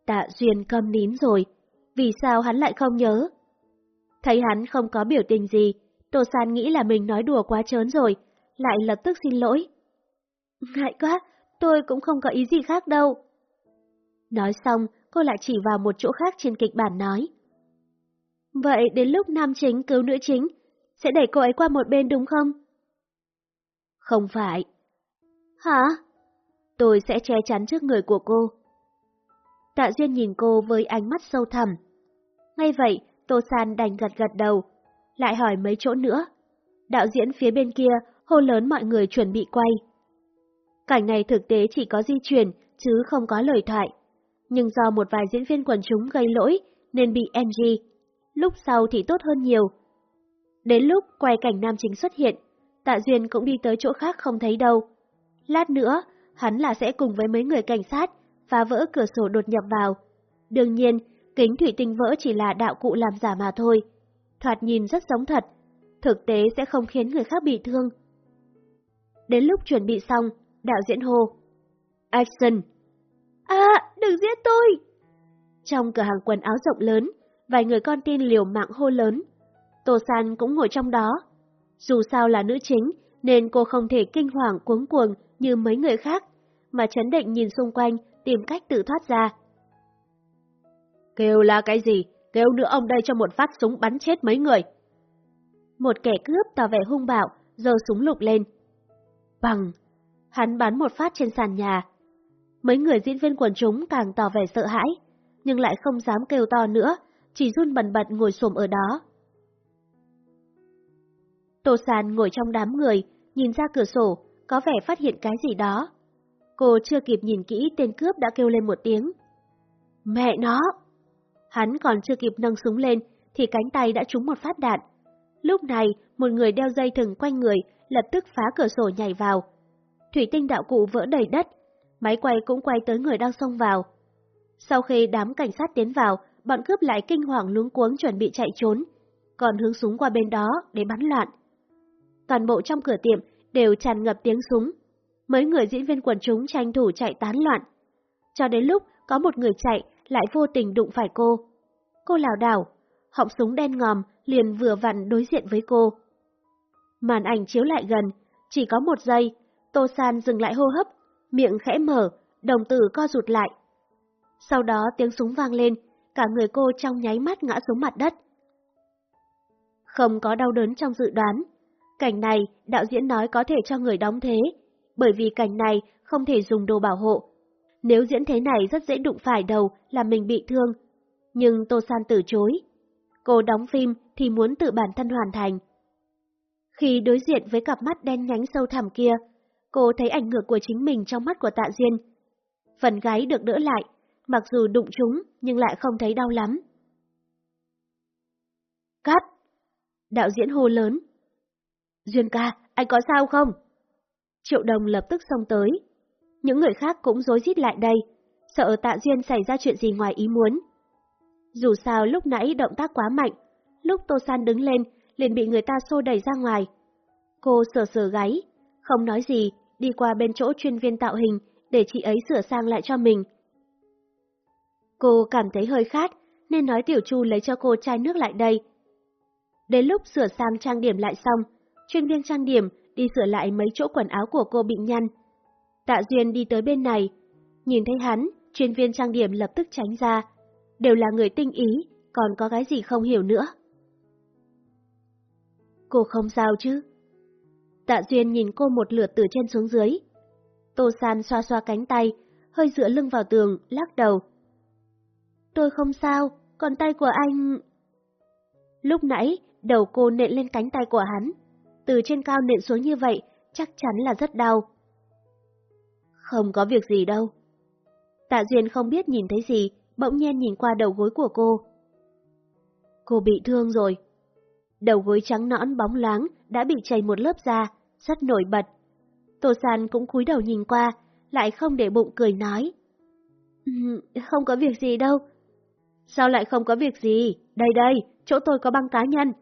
Tạ Duyên câm nín rồi, vì sao hắn lại không nhớ? Thấy hắn không có biểu tình gì, Tô San nghĩ là mình nói đùa quá trớn rồi, lại lập tức xin lỗi. Ngại quá, tôi cũng không có ý gì khác đâu. Nói xong, cô lại chỉ vào một chỗ khác trên kịch bản nói. Vậy đến lúc nam chính cứu nữ chính, sẽ đẩy cô ấy qua một bên đúng không? Không phải. Hả? Tôi sẽ che chắn trước người của cô. Tạ Duyên nhìn cô với ánh mắt sâu thẳm. Ngay vậy, Tô San đành gật gật đầu, lại hỏi mấy chỗ nữa. Đạo diễn phía bên kia hô lớn mọi người chuẩn bị quay. Cảnh này thực tế chỉ có di chuyển, chứ không có lời thoại. Nhưng do một vài diễn viên quần chúng gây lỗi nên bị NG. Lúc sau thì tốt hơn nhiều. Đến lúc quay cảnh nam chính xuất hiện, Tạ Duyên cũng đi tới chỗ khác không thấy đâu. Lát nữa, hắn là sẽ cùng với mấy người cảnh sát phá vỡ cửa sổ đột nhập vào. Đương nhiên, kính thủy tinh vỡ chỉ là đạo cụ làm giả mà thôi. Thoạt nhìn rất giống thật, thực tế sẽ không khiến người khác bị thương. Đến lúc chuẩn bị xong, đạo diễn hô. Action! À, đừng giết tôi! Trong cửa hàng quần áo rộng lớn, vài người con tin liều mạng hô lớn. Tô San cũng ngồi trong đó. Dù sao là nữ chính, nên cô không thể kinh hoàng cuống cuồng như mấy người khác, mà chấn định nhìn xung quanh, tìm cách tự thoát ra. Kêu là cái gì? Kêu nữa ông đây cho một phát súng bắn chết mấy người. Một kẻ cướp tỏ vẻ hung bạo, giơ súng lục lên. Bằng! Hắn bắn một phát trên sàn nhà. Mấy người diễn viên quần chúng càng tỏ vẻ sợ hãi, nhưng lại không dám kêu to nữa, chỉ run bần bật ngồi xổm ở đó. Tô Sàn ngồi trong đám người, nhìn ra cửa sổ, có vẻ phát hiện cái gì đó. Cô chưa kịp nhìn kỹ tên cướp đã kêu lên một tiếng. Mẹ nó! Hắn còn chưa kịp nâng súng lên, thì cánh tay đã trúng một phát đạn. Lúc này, một người đeo dây thừng quanh người, lập tức phá cửa sổ nhảy vào. Thủy tinh đạo cụ vỡ đầy đất, máy quay cũng quay tới người đang xông vào. Sau khi đám cảnh sát tiến vào, bọn cướp lại kinh hoàng luống cuống chuẩn bị chạy trốn, còn hướng súng qua bên đó để bắn loạn. Toàn bộ trong cửa tiệm đều tràn ngập tiếng súng. Mấy người diễn viên quần chúng tranh thủ chạy tán loạn. Cho đến lúc có một người chạy lại vô tình đụng phải cô. Cô lảo đảo, họng súng đen ngòm liền vừa vặn đối diện với cô. Màn ảnh chiếu lại gần, chỉ có một giây, Tô San dừng lại hô hấp, miệng khẽ mở, đồng tử co rụt lại. Sau đó tiếng súng vang lên, cả người cô trong nháy mắt ngã xuống mặt đất. Không có đau đớn trong dự đoán. Cảnh này, đạo diễn nói có thể cho người đóng thế, bởi vì cảnh này không thể dùng đồ bảo hộ. Nếu diễn thế này rất dễ đụng phải đầu là mình bị thương. Nhưng Tô San từ chối. Cô đóng phim thì muốn tự bản thân hoàn thành. Khi đối diện với cặp mắt đen nhánh sâu thẳm kia, cô thấy ảnh ngược của chính mình trong mắt của Tạ Duyên. Phần gáy được đỡ lại, mặc dù đụng chúng nhưng lại không thấy đau lắm. Cắt! Đạo diễn hô lớn. Duyên ca, anh có sao không? Triệu đồng lập tức xông tới. Những người khác cũng rối rít lại đây, sợ Tạ Duyên xảy ra chuyện gì ngoài ý muốn. Dù sao lúc nãy động tác quá mạnh, lúc Tô San đứng lên liền bị người ta xô đẩy ra ngoài. Cô sờ sờ gáy, không nói gì, đi qua bên chỗ chuyên viên tạo hình để chị ấy sửa sang lại cho mình. Cô cảm thấy hơi khát, nên nói Tiểu Chu lấy cho cô chai nước lại đây. Đến lúc sửa sang trang điểm lại xong, chuyên viên trang điểm đi sửa lại mấy chỗ quần áo của cô bị nhăn. Tạ Duyên đi tới bên này, nhìn thấy hắn, chuyên viên trang điểm lập tức tránh ra. Đều là người tinh ý, còn có cái gì không hiểu nữa. Cô không sao chứ? Tạ Duyên nhìn cô một lượt từ trên xuống dưới. Tô San xoa xoa cánh tay, hơi dựa lưng vào tường, lắc đầu. Tôi không sao, còn tay của anh... Lúc nãy, đầu cô nện lên cánh tay của hắn. Từ trên cao nện xuống như vậy, chắc chắn là rất đau. Không có việc gì đâu. Tạ Duyên không biết nhìn thấy gì, bỗng nhiên nhìn qua đầu gối của cô. Cô bị thương rồi. Đầu gối trắng nõn bóng loáng đã bị chảy một lớp da, rất nổi bật. Tô San cũng cúi đầu nhìn qua, lại không để bụng cười nói. không có việc gì đâu. Sao lại không có việc gì? Đây đây, chỗ tôi có băng cá nhân.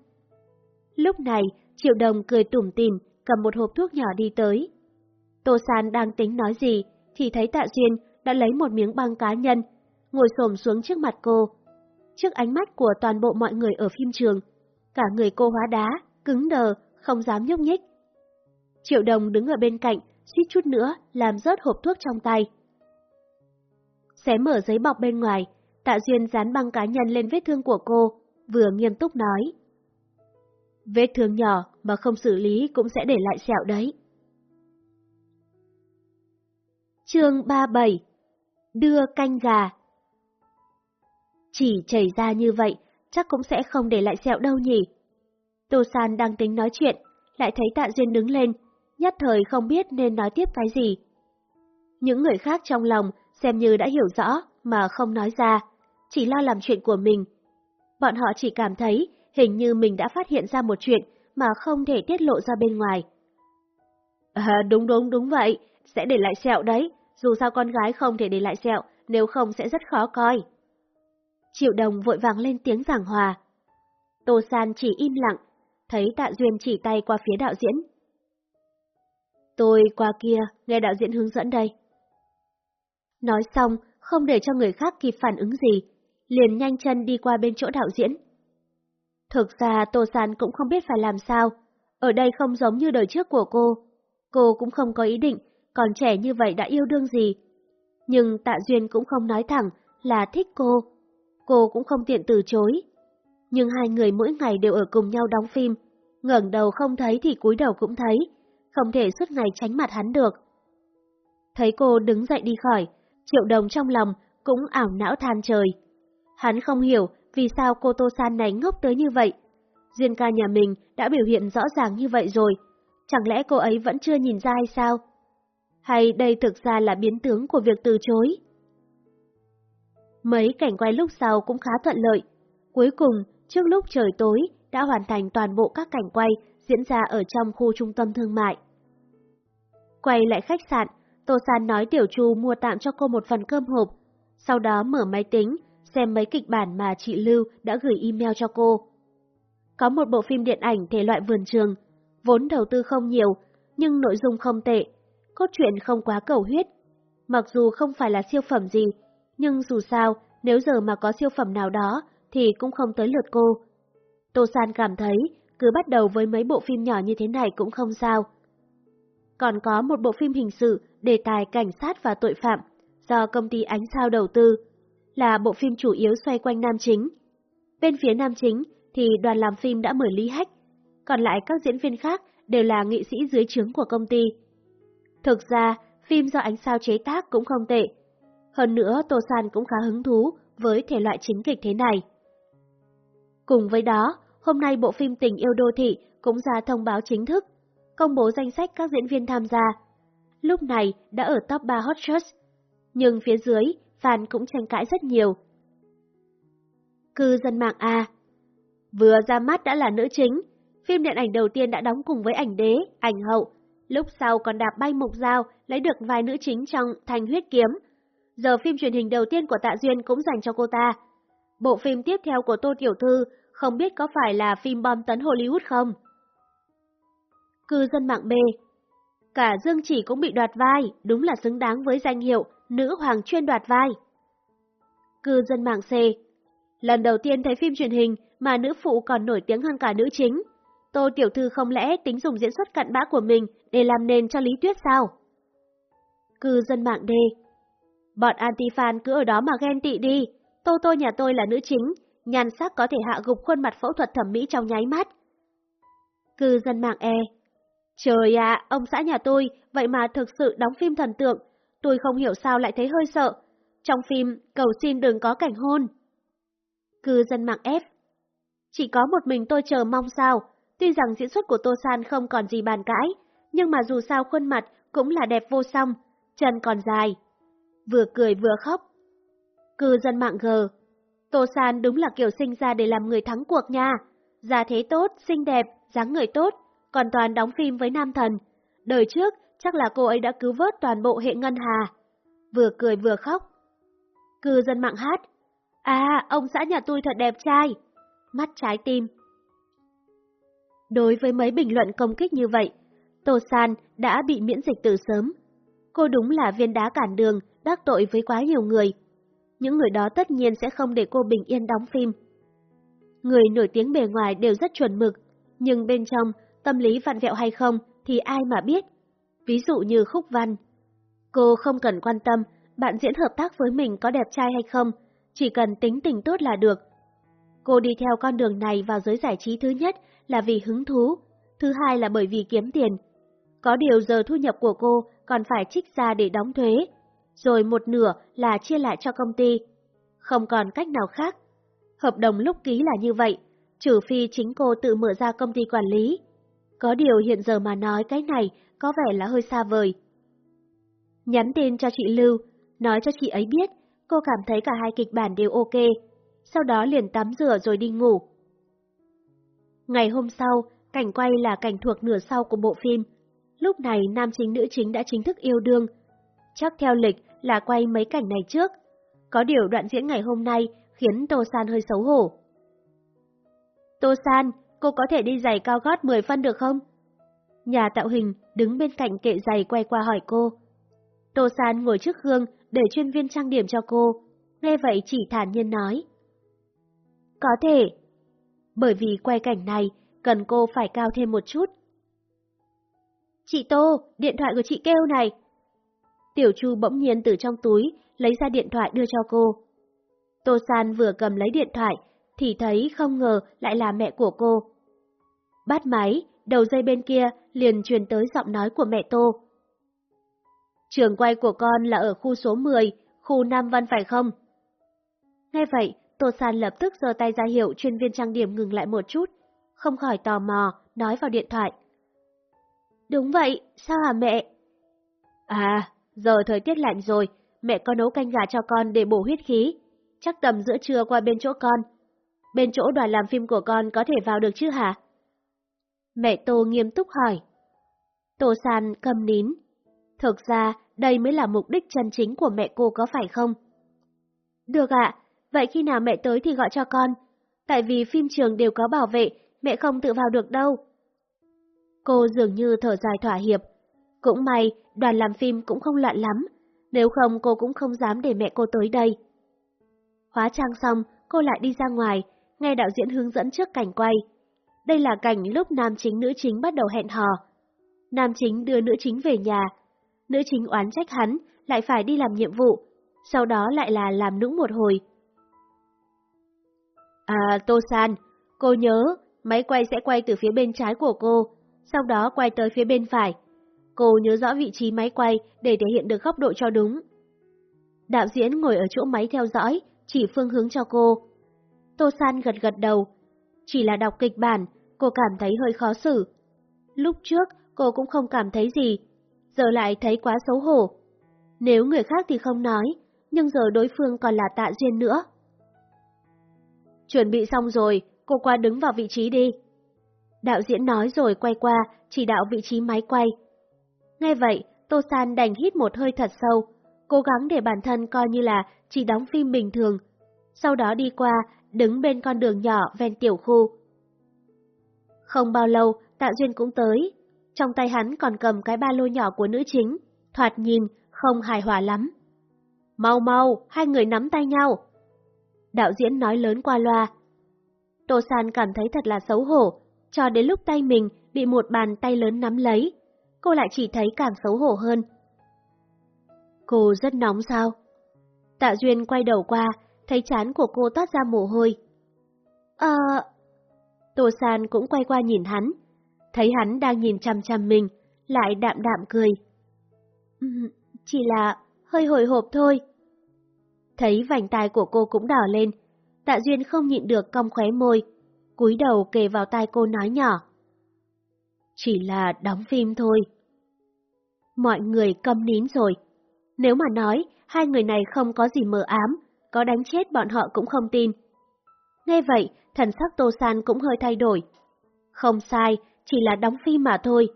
Lúc này, Triệu Đồng cười tủm tỉm, cầm một hộp thuốc nhỏ đi tới. Tô San đang tính nói gì, thì thấy Tạ Duyên đã lấy một miếng băng cá nhân, ngồi xổm xuống trước mặt cô. Trước ánh mắt của toàn bộ mọi người ở phim trường, cả người cô hóa đá, cứng đờ, không dám nhúc nhích. Triệu Đồng đứng ở bên cạnh, suýt chút nữa làm rớt hộp thuốc trong tay. Xé mở giấy bọc bên ngoài, Tạ Duyên dán băng cá nhân lên vết thương của cô, vừa nghiêm túc nói. Vết thương nhỏ mà không xử lý cũng sẽ để lại sẹo đấy. Chương 37 Đưa canh gà Chỉ chảy ra như vậy, chắc cũng sẽ không để lại sẹo đâu nhỉ. Tô San đang tính nói chuyện, lại thấy Tạ Duyên đứng lên, nhất thời không biết nên nói tiếp cái gì. Những người khác trong lòng xem như đã hiểu rõ mà không nói ra, chỉ lo làm chuyện của mình. Bọn họ chỉ cảm thấy hình như mình đã phát hiện ra một chuyện mà không thể tiết lộ ra bên ngoài. À, đúng đúng đúng vậy, sẽ để lại sẹo đấy, dù sao con gái không thể để lại sẹo, nếu không sẽ rất khó coi. Triệu đồng vội vàng lên tiếng giảng hòa. Tô San chỉ im lặng, thấy Tạ Duyên chỉ tay qua phía đạo diễn. Tôi qua kia, nghe đạo diễn hướng dẫn đây. Nói xong, không để cho người khác kịp phản ứng gì, liền nhanh chân đi qua bên chỗ đạo diễn. Thực ra Tô San cũng không biết phải làm sao, ở đây không giống như đời trước của cô. Cô cũng không có ý định, còn trẻ như vậy đã yêu đương gì. Nhưng Tạ Duyên cũng không nói thẳng là thích cô. Cô cũng không tiện từ chối. Nhưng hai người mỗi ngày đều ở cùng nhau đóng phim, ngẩng đầu không thấy thì cúi đầu cũng thấy, không thể suốt ngày tránh mặt hắn được. Thấy cô đứng dậy đi khỏi, triệu đồng trong lòng cũng ảo não than trời. Hắn không hiểu vì sao cô Tô San này ngốc tới như vậy. Duyên ca nhà mình đã biểu hiện rõ ràng như vậy rồi, chẳng lẽ cô ấy vẫn chưa nhìn ra hay sao? Hay đây thực ra là biến tướng của việc từ chối? Mấy cảnh quay lúc sau cũng khá thuận lợi. Cuối cùng, trước lúc trời tối, đã hoàn thành toàn bộ các cảnh quay diễn ra ở trong khu trung tâm thương mại. Quay lại khách sạn, Tô San nói Tiểu Chu mua tạm cho cô một phần cơm hộp, sau đó mở máy tính, xem mấy kịch bản mà chị Lưu đã gửi email cho cô. Có một bộ phim điện ảnh thể loại vườn trường, vốn đầu tư không nhiều, nhưng nội dung không tệ, cốt truyện không quá cầu huyết. Mặc dù không phải là siêu phẩm gì, nhưng dù sao, nếu giờ mà có siêu phẩm nào đó thì cũng không tới lượt cô. Tô San cảm thấy cứ bắt đầu với mấy bộ phim nhỏ như thế này cũng không sao. Còn có một bộ phim hình sự đề tài cảnh sát và tội phạm do công ty Ánh Sao đầu tư, là bộ phim chủ yếu xoay quanh nam chính. Bên phía nam chính thì đoàn làm phim đã mời Lý Hách, còn lại các diễn viên khác đều là nghệ sĩ dưới trướng của công ty. Thực ra, phim do Ánh Sao chế tác cũng không tệ. Hơn nữa, Tô San cũng khá hứng thú với thể loại chính kịch thế này. Cùng với đó, hôm nay bộ phim Tình yêu đô thị cũng ra thông báo chính thức, công bố danh sách các diễn viên tham gia. Lúc này đã ở top 3 hot shots, nhưng phía dưới fan cũng tranh cãi rất nhiều. Cư dân mạng A Vừa ra mắt đã là nữ chính, phim điện ảnh đầu tiên đã đóng cùng với ảnh đế, ảnh hậu, lúc sau còn đạp bay mộc dao lấy được vai nữ chính trong Thành huyết kiếm. Giờ phim truyền hình đầu tiên của Tạ Duyên cũng dành cho cô ta. Bộ phim tiếp theo của Tô Tiểu Thư không biết có phải là phim bom tấn Hollywood không? Cư dân mạng B Cả Dương Chỉ cũng bị đoạt vai, đúng là xứng đáng với danh hiệu nữ hoàng chuyên đoạt vai. Cư dân mạng C Lần đầu tiên thấy phim truyền hình mà nữ phụ còn nổi tiếng hơn cả nữ chính. Tô Tiểu Thư không lẽ tính dùng diễn xuất cận bã của mình để làm nền cho Lý Tuyết sao? Cư dân mạng D Bọn anti-fan cứ ở đó mà ghen tị đi. Tô Tô nhà tôi là nữ chính, nhan sắc có thể hạ gục khuôn mặt phẫu thuật thẩm mỹ trong nháy mắt. Cư dân mạng E Trời ạ, ông xã nhà tôi, vậy mà thực sự đóng phim thần tượng, tôi không hiểu sao lại thấy hơi sợ. Trong phim, cầu xin đừng có cảnh hôn. Cư dân mạng ép Chỉ có một mình tôi chờ mong sao, tuy rằng diễn xuất của Tô San không còn gì bàn cãi, nhưng mà dù sao khuôn mặt cũng là đẹp vô song, chân còn dài. Vừa cười vừa khóc. Cư dân mạng gờ. Tô San đúng là kiểu sinh ra để làm người thắng cuộc nha. Gia thế tốt, xinh đẹp, dáng người tốt, còn toàn đóng phim với nam thần. Đời trước, chắc là cô ấy đã cứu vớt toàn bộ hệ ngân hà. Vừa cười vừa khóc. Cư dân mạng hát. À, ông xã nhà tôi thật đẹp trai. Mắt trái tim. Đối với mấy bình luận công kích như vậy, Tô San đã bị miễn dịch từ sớm. Cô đúng là viên đá cản đường, đắc tội với quá nhiều người. Những người đó tất nhiên sẽ không để cô bình yên đóng phim. Người nổi tiếng bề ngoài đều rất chuẩn mực, nhưng bên trong, tâm lý vặn vẹo hay không thì ai mà biết. Ví dụ như Khúc Văn. Cô không cần quan tâm bạn diễn hợp tác với mình có đẹp trai hay không, chỉ cần tính tình tốt là được. Cô đi theo con đường này vào giới giải trí thứ nhất là vì hứng thú, thứ hai là bởi vì kiếm tiền. Có điều giờ thu nhập của cô còn phải trích ra để đóng thuế, rồi một nửa là chia lại cho công ty. Không còn cách nào khác. Hợp đồng lúc ký là như vậy, trừ phi chính cô tự mở ra công ty quản lý. Có điều hiện giờ mà nói cái này có vẻ là hơi xa vời. Nhắn tin cho chị Lưu, nói cho chị ấy biết, cô cảm thấy cả hai kịch bản đều ok, sau đó liền tắm rửa rồi đi ngủ. Ngày hôm sau, cảnh quay là cảnh thuộc nửa sau của bộ phim. Lúc này nam chính nữ chính đã chính thức yêu đương. Chắc theo lịch là quay mấy cảnh này trước. Có điều đoạn diễn ngày hôm nay khiến Tô San hơi xấu hổ. Tô San, cô có thể đi giày cao gót 10 phân được không? Nhà tạo hình đứng bên cạnh kệ giày quay qua hỏi cô. Tô San ngồi trước gương để chuyên viên trang điểm cho cô, nghe vậy chỉ thản nhiên nói. Có thể. Bởi vì quay cảnh này, cần cô phải cao thêm một chút. Chị Tô, điện thoại của chị kêu này. Tiểu Chu bỗng nhiên từ trong túi, lấy ra điện thoại đưa cho cô. Tô San vừa cầm lấy điện thoại, thì thấy không ngờ lại là mẹ của cô. Bắt máy, đầu dây bên kia liền truyền tới giọng nói của mẹ Tô. Trường quay của con là ở khu số 10, khu Nam Văn phải không? Nghe vậy, Tô San lập tức giơ tay ra hiệu chuyên viên trang điểm ngừng lại một chút, không khỏi tò mò, nói vào điện thoại. Đúng vậy, sao hả mẹ? À, giờ thời tiết lạnh rồi, mẹ có nấu canh gà cho con để bổ huyết khí. Chắc tầm giữa trưa qua bên chỗ con. Bên chỗ đoàn làm phim của con có thể vào được chứ hả? Mẹ Tô nghiêm túc hỏi. Tô San cầm nín. Thực ra, đây mới là mục đích chân chính của mẹ cô có phải không? Được ạ, vậy khi nào mẹ tới thì gọi cho con. Tại vì phim trường đều có bảo vệ, mẹ không tự vào được đâu. Cô dường như thở dài thỏa hiệp. Cũng may, đoàn làm phim cũng không loạn lắm, nếu không cô cũng không dám để mẹ cô tới đây. Hóa trang xong, cô lại đi ra ngoài, nghe đạo diễn hướng dẫn trước cảnh quay. Đây là cảnh lúc nam chính nữ chính bắt đầu hẹn hò. Nam chính đưa nữ chính về nhà, nữ chính oán trách hắn, lại phải đi làm nhiệm vụ, sau đó lại là làm nũng một hồi. À, Tô San, cô nhớ, máy quay sẽ quay từ phía bên trái của cô, sau đó quay tới phía bên phải. Cô nhớ rõ vị trí máy quay để thể hiện được góc độ cho đúng. Đạo diễn ngồi ở chỗ máy theo dõi, chỉ phương hướng cho cô. Tô San gật gật đầu. Chỉ là đọc kịch bản, cô cảm thấy hơi khó xử. Lúc trước, cô cũng không cảm thấy gì, giờ lại thấy quá xấu hổ. Nếu người khác thì không nói, nhưng giờ đối phương còn là tạ duyên nữa. Chuẩn bị xong rồi, cô qua đứng vào vị trí đi. Đạo diễn nói rồi quay qua, chỉ đạo vị trí máy quay. Nghe vậy, Tô San đành hít một hơi thật sâu, cố gắng để bản thân coi như là chỉ đóng phim bình thường. Sau đó đi qua, đứng bên con đường nhỏ ven tiểu khu. Không bao lâu, Tạ Duyên cũng tới. Trong tay hắn còn cầm cái ba lô nhỏ của nữ chính, thoạt nhìn không hài hòa lắm. Mau mau, hai người nắm tay nhau. Đạo diễn nói lớn qua loa. Tô San cảm thấy thật là xấu hổ, cho đến lúc tay mình bị một bàn tay lớn nắm lấy, cô lại chỉ thấy càng xấu hổ hơn. Cô rất nóng sao? Tạ Duyên quay đầu qua, thấy chán của cô toát ra mồ hôi. Ờ... Tô San cũng quay qua nhìn hắn, thấy hắn đang nhìn chăm chăm mình, lại đạm đạm cười. chỉ là hơi hồi hộp thôi. Thấy vành tai của cô cũng đỏ lên, Tạ Duyên không nhịn được cong khóe môi, cúi đầu kề vào tai cô nói nhỏ. Chỉ là đóng phim thôi, Mọi người câm nín rồi. Nếu mà nói hai người này không có gì mờ ám, có đánh chết bọn họ cũng không tin. Nghe vậy, thần sắc Tô San cũng hơi thay đổi. Không sai, chỉ là đóng phim mà thôi.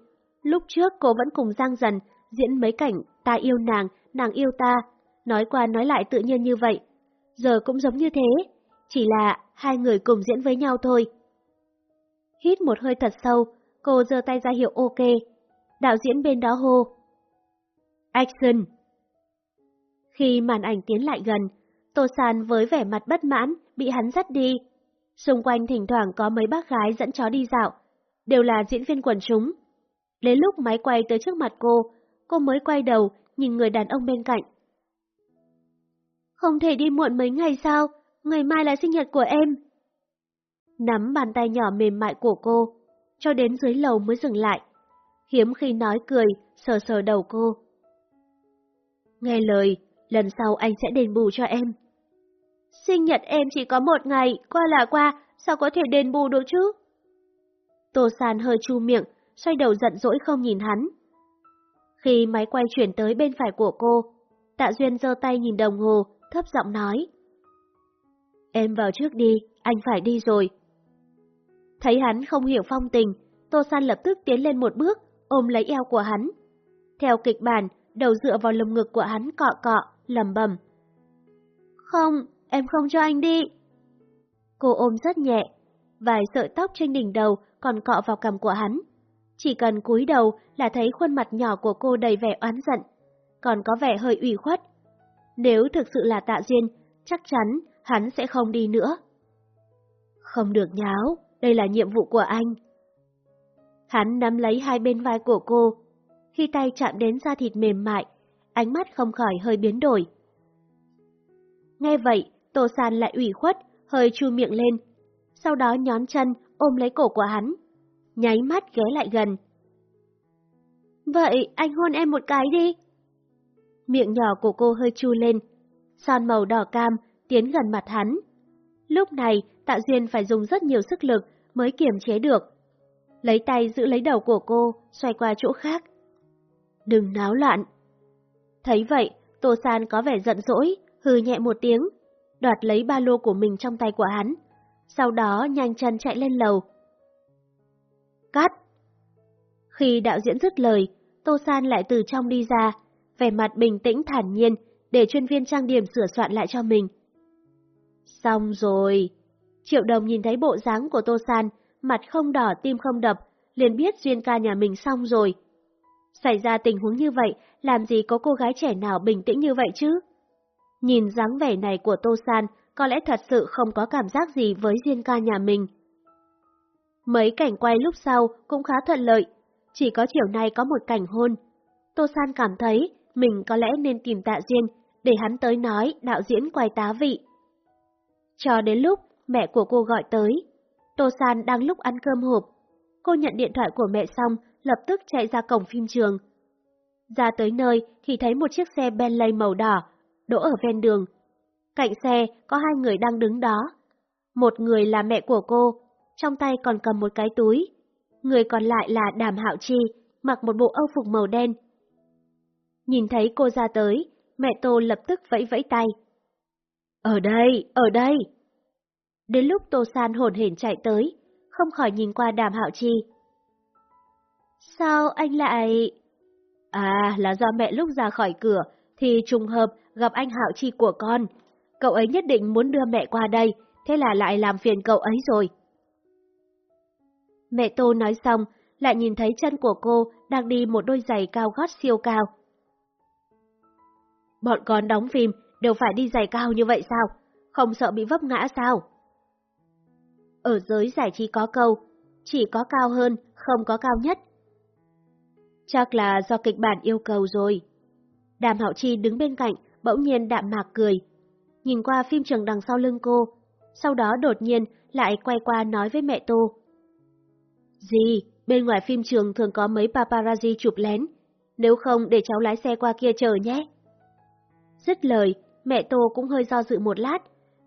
Lúc trước cô vẫn cùng Giang Dần diễn mấy cảnh ta yêu nàng, nàng yêu ta, nói qua nói lại tự nhiên như vậy. Giờ cũng giống như thế, chỉ là hai người cùng diễn với nhau thôi. Hít một hơi thật sâu, cô giơ tay ra hiệu ok. Đạo diễn bên đó hô. Action! Khi màn ảnh tiến lại gần, Tô San với vẻ mặt bất mãn bị hắn dắt đi. Xung quanh thỉnh thoảng có mấy bác gái dẫn chó đi dạo, đều là diễn viên quần chúng. Đến lúc máy quay tới trước mặt cô, cô mới quay đầu nhìn người đàn ông bên cạnh. Không thể đi muộn mấy ngày sao? Ngày mai là sinh nhật của em. Nắm bàn tay nhỏ mềm mại của cô, cho đến dưới lầu mới dừng lại. Hiếm khi nói cười, sờ sờ đầu cô. Nghe lời, lần sau anh sẽ đền bù cho em. Sinh nhật em chỉ có một ngày, qua là qua, sao có thể đền bù được chứ? Tô San hơi chu miệng, xoay đầu giận dỗi không nhìn hắn. Khi máy quay chuyển tới bên phải của cô, Tạ Duyên giơ tay nhìn đồng hồ, thấp giọng nói. Em vào trước đi, anh phải đi rồi. Thấy hắn không hiểu phong tình, Tô San lập tức tiến lên một bước, ôm lấy eo của hắn. Theo kịch bản, đầu dựa vào lồng ngực của hắn cọ cọ, lầm bầm. Không, em không cho anh đi. Cô ôm rất nhẹ, vài sợi tóc trên đỉnh đầu còn cọ vào cằm của hắn. Chỉ cần cúi đầu là thấy khuôn mặt nhỏ của cô đầy vẻ oán giận, còn có vẻ hơi ủy khuất. Nếu thực sự là tạ duyên, chắc chắn hắn sẽ không đi nữa. Không được nháo, đây là nhiệm vụ của anh. Hắn nắm lấy hai bên vai của cô. Khi tay chạm đến da thịt mềm mại, ánh mắt không khỏi hơi biến đổi. Nghe vậy, Tô San lại ủy khuất, hơi chu miệng lên. Sau đó nhón chân, ôm lấy cổ của hắn. Nháy mắt ghé lại gần. Vậy anh hôn em một cái đi. Miệng nhỏ của cô hơi chu lên. Son màu đỏ cam tiến gần mặt hắn. Lúc này, Tạ Duyên phải dùng rất nhiều sức lực mới kiềm chế được. Lấy tay giữ lấy đầu của cô, xoay qua chỗ khác. Đừng náo loạn. Thấy vậy, Tô San có vẻ giận dỗi, hừ nhẹ một tiếng, đoạt lấy ba lô của mình trong tay của hắn, sau đó nhanh chân chạy lên lầu. Cắt! Khi đạo diễn dứt lời, Tô San lại từ trong đi ra, vẻ mặt bình tĩnh thản nhiên, để chuyên viên trang điểm sửa soạn lại cho mình. Xong rồi. Triệu đồng nhìn thấy bộ dáng của Tô San, mặt không đỏ tim không đập, liền biết Duyên ca nhà mình xong rồi. Xảy ra tình huống như vậy, làm gì có cô gái trẻ nào bình tĩnh như vậy chứ? Nhìn dáng vẻ này của Tô San, có lẽ thật sự không có cảm giác gì với diên ca nhà mình. Mấy cảnh quay lúc sau cũng khá thuận lợi, chỉ có chiều nay có một cảnh hôn. Tô San cảm thấy mình có lẽ nên tìm tạ diên để hắn tới nói đạo diễn quay tá vị. Cho đến lúc mẹ của cô gọi tới, Tô San đang lúc ăn cơm hộp. Cô nhận điện thoại của mẹ xong, lập tức chạy ra cổng phim trường. Ra tới nơi thì thấy một chiếc xe Bentley màu đỏ, đỗ ở ven đường. Cạnh xe có hai người đang đứng đó. Một người là mẹ của cô, trong tay còn cầm một cái túi. Người còn lại là Đàm Hạo Chi, mặc một bộ âu phục màu đen. Nhìn thấy cô ra tới, mẹ Tô lập tức vẫy vẫy tay. Ở đây, ở đây! Đến lúc Tô San hồn hển chạy tới, không khỏi nhìn qua đàm hạo chi. Sao anh lại... À, là do mẹ lúc ra khỏi cửa, thì trùng hợp gặp anh Hạo Chi của con. Cậu ấy nhất định muốn đưa mẹ qua đây, thế là lại làm phiền cậu ấy rồi. Mẹ Tô nói xong, lại nhìn thấy chân của cô đang đi một đôi giày cao gót siêu cao. Bọn con đóng phim đều phải đi giày cao như vậy sao? Không sợ bị vấp ngã sao? Ở giới giải trí có câu, chỉ có cao hơn, không có cao nhất. Chắc là do kịch bản yêu cầu rồi. Đàm Hạo Chi đứng bên cạnh, bỗng nhiên đạm mạc cười. Nhìn qua phim trường đằng sau lưng cô, sau đó đột nhiên lại quay qua nói với mẹ Tô. Gì, bên ngoài phim trường thường có mấy paparazzi chụp lén, nếu không để cháu lái xe qua kia chờ nhé. Dứt lời, mẹ Tô cũng hơi do dự một lát,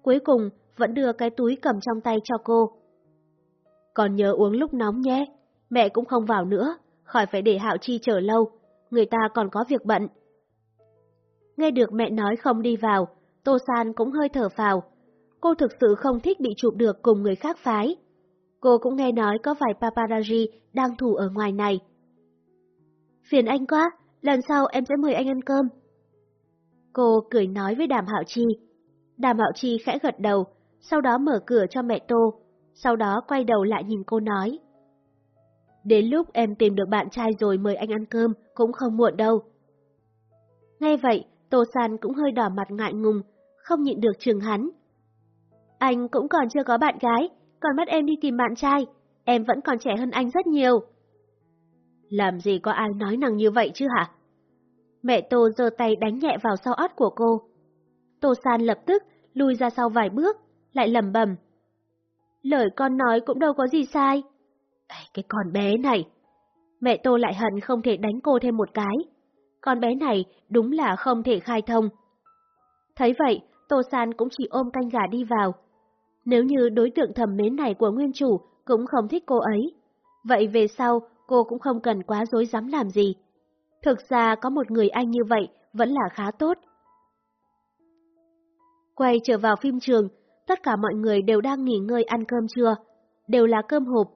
cuối cùng vẫn đưa cái túi cầm trong tay cho cô. Còn nhớ uống lúc nóng nhé, mẹ cũng không vào nữa, khỏi phải để Hạo Chi chờ lâu. người ta còn có việc bận. Nghe được mẹ nói không đi vào, Tô San cũng hơi thở vào. Cô thực sự không thích bị chụp được cùng người khác phái. Cô cũng nghe nói có vài paparazzi đang thủ ở ngoài này. Phiền anh quá, lần sau em sẽ mời anh ăn cơm. Cô cười nói với Đàm Hạo Chi. Đàm Hạo Chi khẽ gật đầu, sau đó mở cửa cho mẹ Tô, sau đó quay đầu lại nhìn cô nói. Đến lúc em tìm được bạn trai rồi mời anh ăn cơm cũng không muộn đâu. Nghe vậy, Tô San cũng hơi đỏ mặt ngại ngùng, không nhịn được trường hắn. Anh cũng còn chưa có bạn gái, còn bắt em đi tìm bạn trai, em vẫn còn trẻ hơn anh rất nhiều. Làm gì có ai nói năng như vậy chứ hả? Mẹ Tô giơ tay đánh nhẹ vào sau ót của cô. Tô San lập tức lùi ra sau vài bước, lại lầm bầm. Lời con nói cũng đâu có gì sai. Ê, cái con bé này. Mẹ Tô lại hận không thể đánh cô thêm một cái. Con bé này đúng là không thể khai thông. Thấy vậy, Tô San cũng chỉ ôm canh gà đi vào. Nếu như đối tượng thầm mến này của nguyên chủ cũng không thích cô ấy, vậy về sau cô cũng không cần quá dối dám làm gì. Thực ra có một người anh như vậy vẫn là khá tốt. Quay trở vào phim trường, tất cả mọi người đều đang nghỉ ngơi ăn cơm trưa, đều là cơm hộp,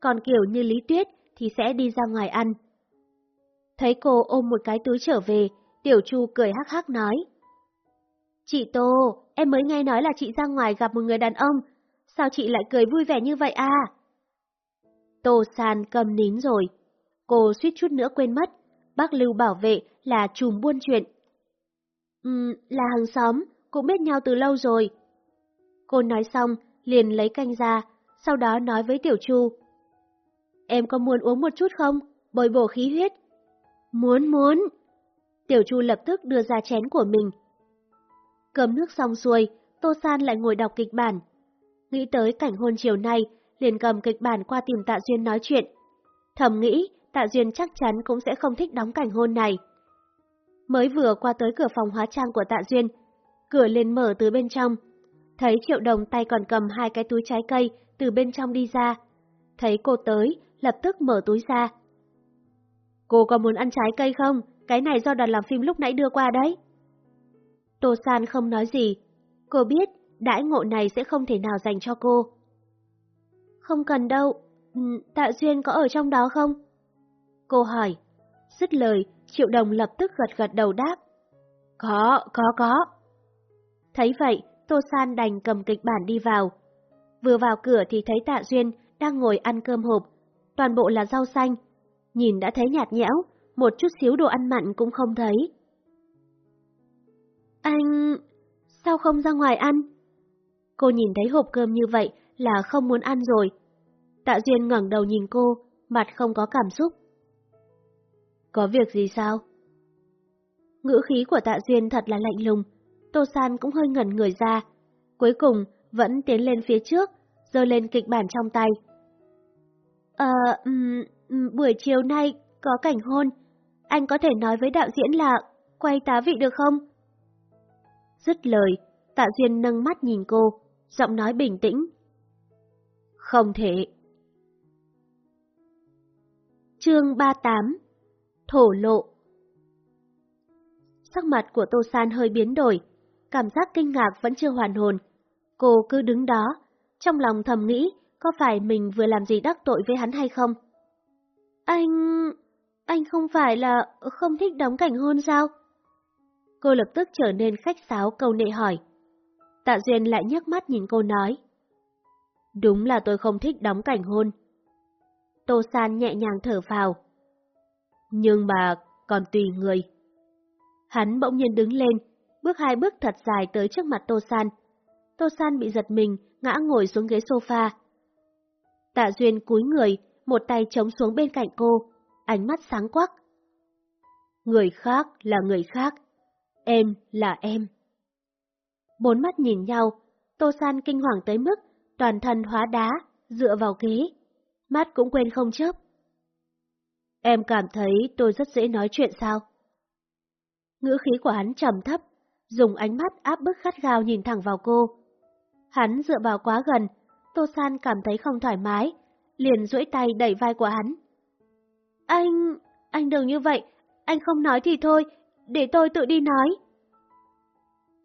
còn kiểu như Lý Tuyết thì sẽ đi ra ngoài ăn. Thấy cô ôm một cái túi trở về, Tiểu Chu cười hắc hắc nói. Chị Tô, em mới nghe nói là chị ra ngoài gặp một người đàn ông, sao chị lại cười vui vẻ như vậy à? Tô San cầm nín rồi, cô suýt chút nữa quên mất, bác Lưu bảo vệ là chùm buôn chuyện. Ừ, là hàng xóm, cũng biết nhau từ lâu rồi. Cô nói xong, liền lấy canh ra, sau đó nói với Tiểu Chu. Em có muốn uống một chút không? Bồi bổ khí huyết. Muốn muốn. Tiểu Chu lập tức đưa ra chén của mình. Cơm nước xong xuôi, Tô San lại ngồi đọc kịch bản. Nghĩ tới cảnh hôn chiều nay, liền cầm kịch bản qua tìm Tạ Duyên nói chuyện. Thầm nghĩ, Tạ Duyên chắc chắn cũng sẽ không thích đóng cảnh hôn này. Mới vừa qua tới cửa phòng hóa trang của Tạ Duyên, cửa liền mở từ bên trong. Thấy Triệu Đồng tay còn cầm hai cái túi trái cây từ bên trong đi ra. Thấy cô tới, lập tức mở túi ra. Cô có muốn ăn trái cây không? Cái này do đoàn làm phim lúc nãy đưa qua đấy. Tô San không nói gì. Cô biết đãi ngộ này sẽ không thể nào dành cho cô. Không cần đâu, ừ, Tạ Duyên có ở trong đó không? Cô hỏi. Dứt lời, Triệu Đồng lập tức gật gật đầu đáp. Có, có, có. Thấy vậy, Tô San đành cầm kịch bản đi vào. Vừa vào cửa thì thấy Tạ Duyên đang ngồi ăn cơm hộp, toàn bộ là rau xanh. Nhìn đã thấy nhạt nhẽo, một chút xíu đồ ăn mặn cũng không thấy. Anh... sao không ra ngoài ăn? Cô nhìn thấy hộp cơm như vậy là không muốn ăn rồi. Tạ Duyên ngẩng đầu nhìn cô, mặt không có cảm xúc. Có việc gì sao? Ngữ khí của Tạ Duyên thật là lạnh lùng, Tô San cũng hơi ngẩn người ra. Cuối cùng, vẫn tiến lên phía trước, giơ lên kịch bản trong tay. Ờ, um, Ừ, buổi chiều nay có cảnh hôn. Anh có thể nói với đạo diễn là quay tá vị được không? Dứt lời, Tạ Duyên nâng mắt nhìn cô, giọng nói bình tĩnh. Không thể. Chương 38 Thổ lộ Sắc mặt của Tô San hơi biến đổi, cảm giác kinh ngạc vẫn chưa hoàn hồn. Cô cứ đứng đó, trong lòng thầm nghĩ có phải mình vừa làm gì đắc tội với hắn hay không? Anh... anh không phải là không thích đóng cảnh hôn sao? Cô lập tức trở nên khách sáo câu nệ hỏi. Tạ Duyên lại nhấc mắt nhìn cô nói. Đúng là tôi không thích đóng cảnh hôn. Tô San nhẹ nhàng thở vào. Nhưng mà còn tùy người. Hắn bỗng nhiên đứng lên, bước hai bước thật dài tới trước mặt Tô San. Tô San bị giật mình, ngã ngồi xuống ghế sofa. Tạ Duyên cúi người, một tay chống xuống bên cạnh cô, ánh mắt sáng quắc. Người khác là người khác, em là em. Bốn mắt nhìn nhau, Tô San kinh hoàng tới mức toàn thân hóa đá, dựa vào ghế, mắt cũng quên không chớp. Em cảm thấy tôi rất dễ nói chuyện sao? Ngữ khí của hắn trầm thấp, dùng ánh mắt áp bức khát gao nhìn thẳng vào cô. Hắn dựa vào quá gần, Tô San cảm thấy không thoải mái, liền duỗi tay đẩy vai của hắn. Anh, anh đừng như vậy, anh không nói thì thôi, để tôi tự đi nói.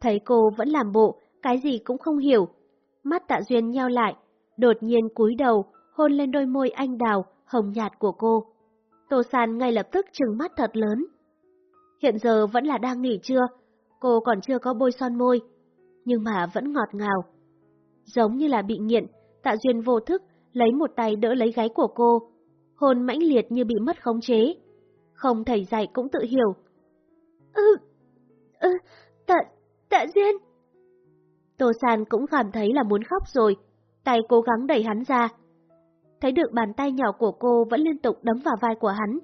Thấy cô vẫn làm bộ, cái gì cũng không hiểu. Mắt tạ duyên nheo lại, đột nhiên cúi đầu, hôn lên đôi môi anh đào, hồng nhạt của cô. Tô San ngay lập tức trừng mắt thật lớn. Hiện giờ vẫn là đang nghỉ trưa, cô còn chưa có bôi son môi, nhưng mà vẫn ngọt ngào. Giống như là bị nghiện, tạ duyên vô thức lấy một tay đỡ lấy gáy của cô, hôn mãnh liệt như bị mất khống chế. Không thầy dạy cũng tự hiểu. Ừ, ừ, tạ, tạ duyên. Tô San cũng cảm thấy là muốn khóc rồi, tay cố gắng đẩy hắn ra. Thấy được bàn tay nhỏ của cô vẫn liên tục đấm vào vai của hắn.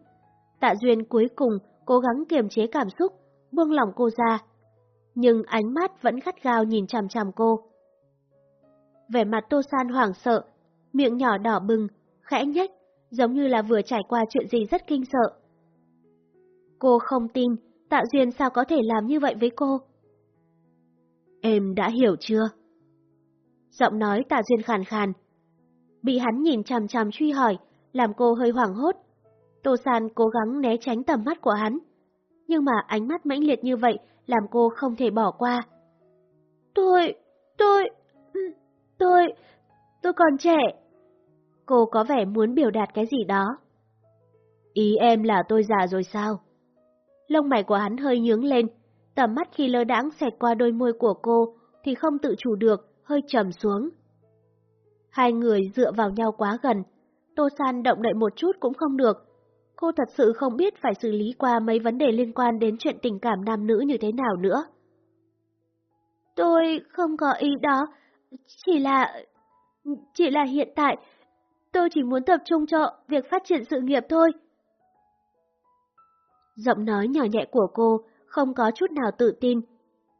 Tạ Duyên cuối cùng cố gắng kiềm chế cảm xúc, buông lòng cô ra. Nhưng ánh mắt vẫn gắt gao nhìn chằm chằm cô. Vẻ mặt Tô San hoảng sợ, miệng nhỏ đỏ bừng, khẽ nhếch, giống như là vừa trải qua chuyện gì rất kinh sợ. Cô không tin, Tạ Duyên sao có thể làm như vậy với cô? Em đã hiểu chưa? Giọng nói Tạ Duyên khàn khàn. Bị hắn nhìn chằm chằm truy hỏi, làm cô hơi hoảng hốt. Tô San cố gắng né tránh tầm mắt của hắn. Nhưng mà ánh mắt mãnh liệt như vậy làm cô không thể bỏ qua. Tôi, tôi, tôi, tôi còn trẻ. Cô có vẻ muốn biểu đạt cái gì đó. Ý em là tôi già rồi sao? Lông mày của hắn hơi nhướng lên, tầm mắt khi lơ đãng xẹt qua đôi môi của cô thì không tự chủ được, hơi trầm xuống. Hai người dựa vào nhau quá gần, Tô San động đậy một chút cũng không được. Cô thật sự không biết phải xử lý qua mấy vấn đề liên quan đến chuyện tình cảm nam nữ như thế nào nữa. Tôi không có ý đó, chỉ là... Chỉ là hiện tại, tôi chỉ muốn tập trung cho việc phát triển sự nghiệp thôi. Giọng nói nhỏ nhẹ của cô không có chút nào tự tin.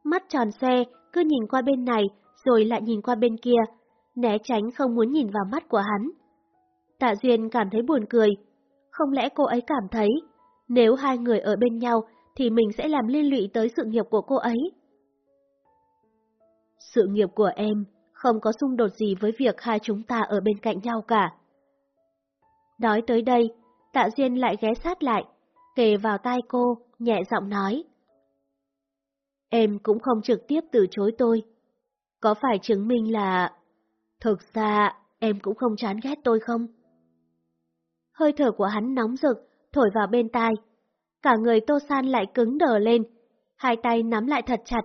Mắt tròn xe, cứ nhìn qua bên này rồi lại nhìn qua bên kia, né tránh không muốn nhìn vào mắt của hắn. Tạ Duyên cảm thấy buồn cười. Không lẽ cô ấy cảm thấy, nếu hai người ở bên nhau thì mình sẽ làm liên lụy tới sự nghiệp của cô ấy? Sự nghiệp của em không có xung đột gì với việc hai chúng ta ở bên cạnh nhau cả. Nói tới đây, Tạ Duyên lại ghé sát lại, kề vào tai cô, nhẹ giọng nói. Em cũng không trực tiếp từ chối tôi. Có phải chứng minh là... Thực ra, em cũng không chán ghét tôi không? Hơi thở của hắn nóng rực, thổi vào bên tai. Cả người Tô San lại cứng đờ lên, hai tay nắm lại thật chặt,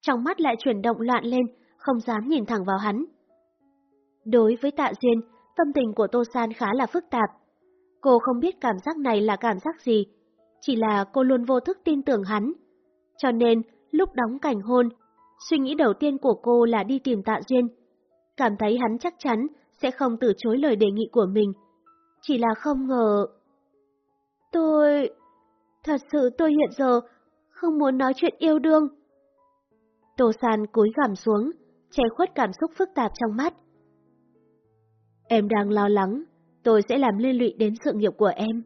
trong mắt lại chuyển động loạn lên, không dám nhìn thẳng vào hắn. Đối với Tạ Duyên, tâm tình của Tô San khá là phức tạp. Cô không biết cảm giác này là cảm giác gì, chỉ là cô luôn vô thức tin tưởng hắn. Cho nên, lúc đóng cảnh hôn, suy nghĩ đầu tiên của cô là đi tìm Tạ Duyên. Cảm thấy hắn chắc chắn sẽ không từ chối lời đề nghị của mình. Chỉ là không ngờ... Tôi... Thật sự tôi hiện giờ không muốn nói chuyện yêu đương. Tô San cúi gằm xuống, che khuất cảm xúc phức tạp trong mắt. Em đang lo lắng, tôi sẽ làm liên lụy đến sự nghiệp của em.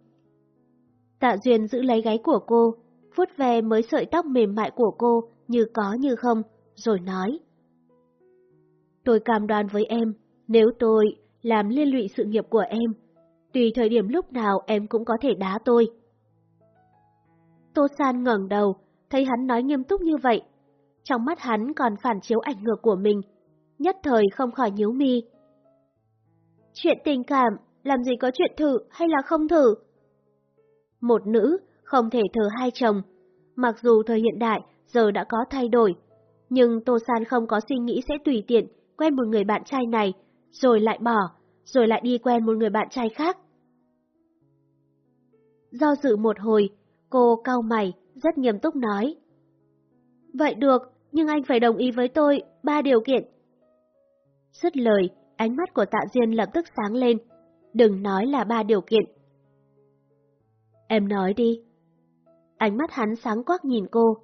Tạ Duyên giữ lấy gáy của cô, vuốt ve mới sợi tóc mềm mại của cô như có như không, rồi nói. Tôi cam đoan với em, nếu tôi làm liên lụy sự nghiệp của em, tùy thời điểm lúc nào em cũng có thể đá tôi. Tô San ngẩng đầu, thấy hắn nói nghiêm túc như vậy. Trong mắt hắn còn phản chiếu ảnh ngược của mình, nhất thời không khỏi nhíu mi. Chuyện tình cảm, làm gì có chuyện thử hay là không thử? Một nữ không thể thờ hai chồng. Mặc dù thời hiện đại giờ đã có thay đổi, nhưng Tô San không có suy nghĩ sẽ tùy tiện quen một người bạn trai này, rồi lại bỏ, rồi lại đi quen một người bạn trai khác. Do dự một hồi, cô cau mày, rất nghiêm túc nói. Vậy được, nhưng anh phải đồng ý với tôi ba điều kiện. Dứt lời, ánh mắt của tạ Diên lập tức sáng lên. Đừng nói là ba điều kiện. Em nói đi. Ánh mắt hắn sáng quắc nhìn cô.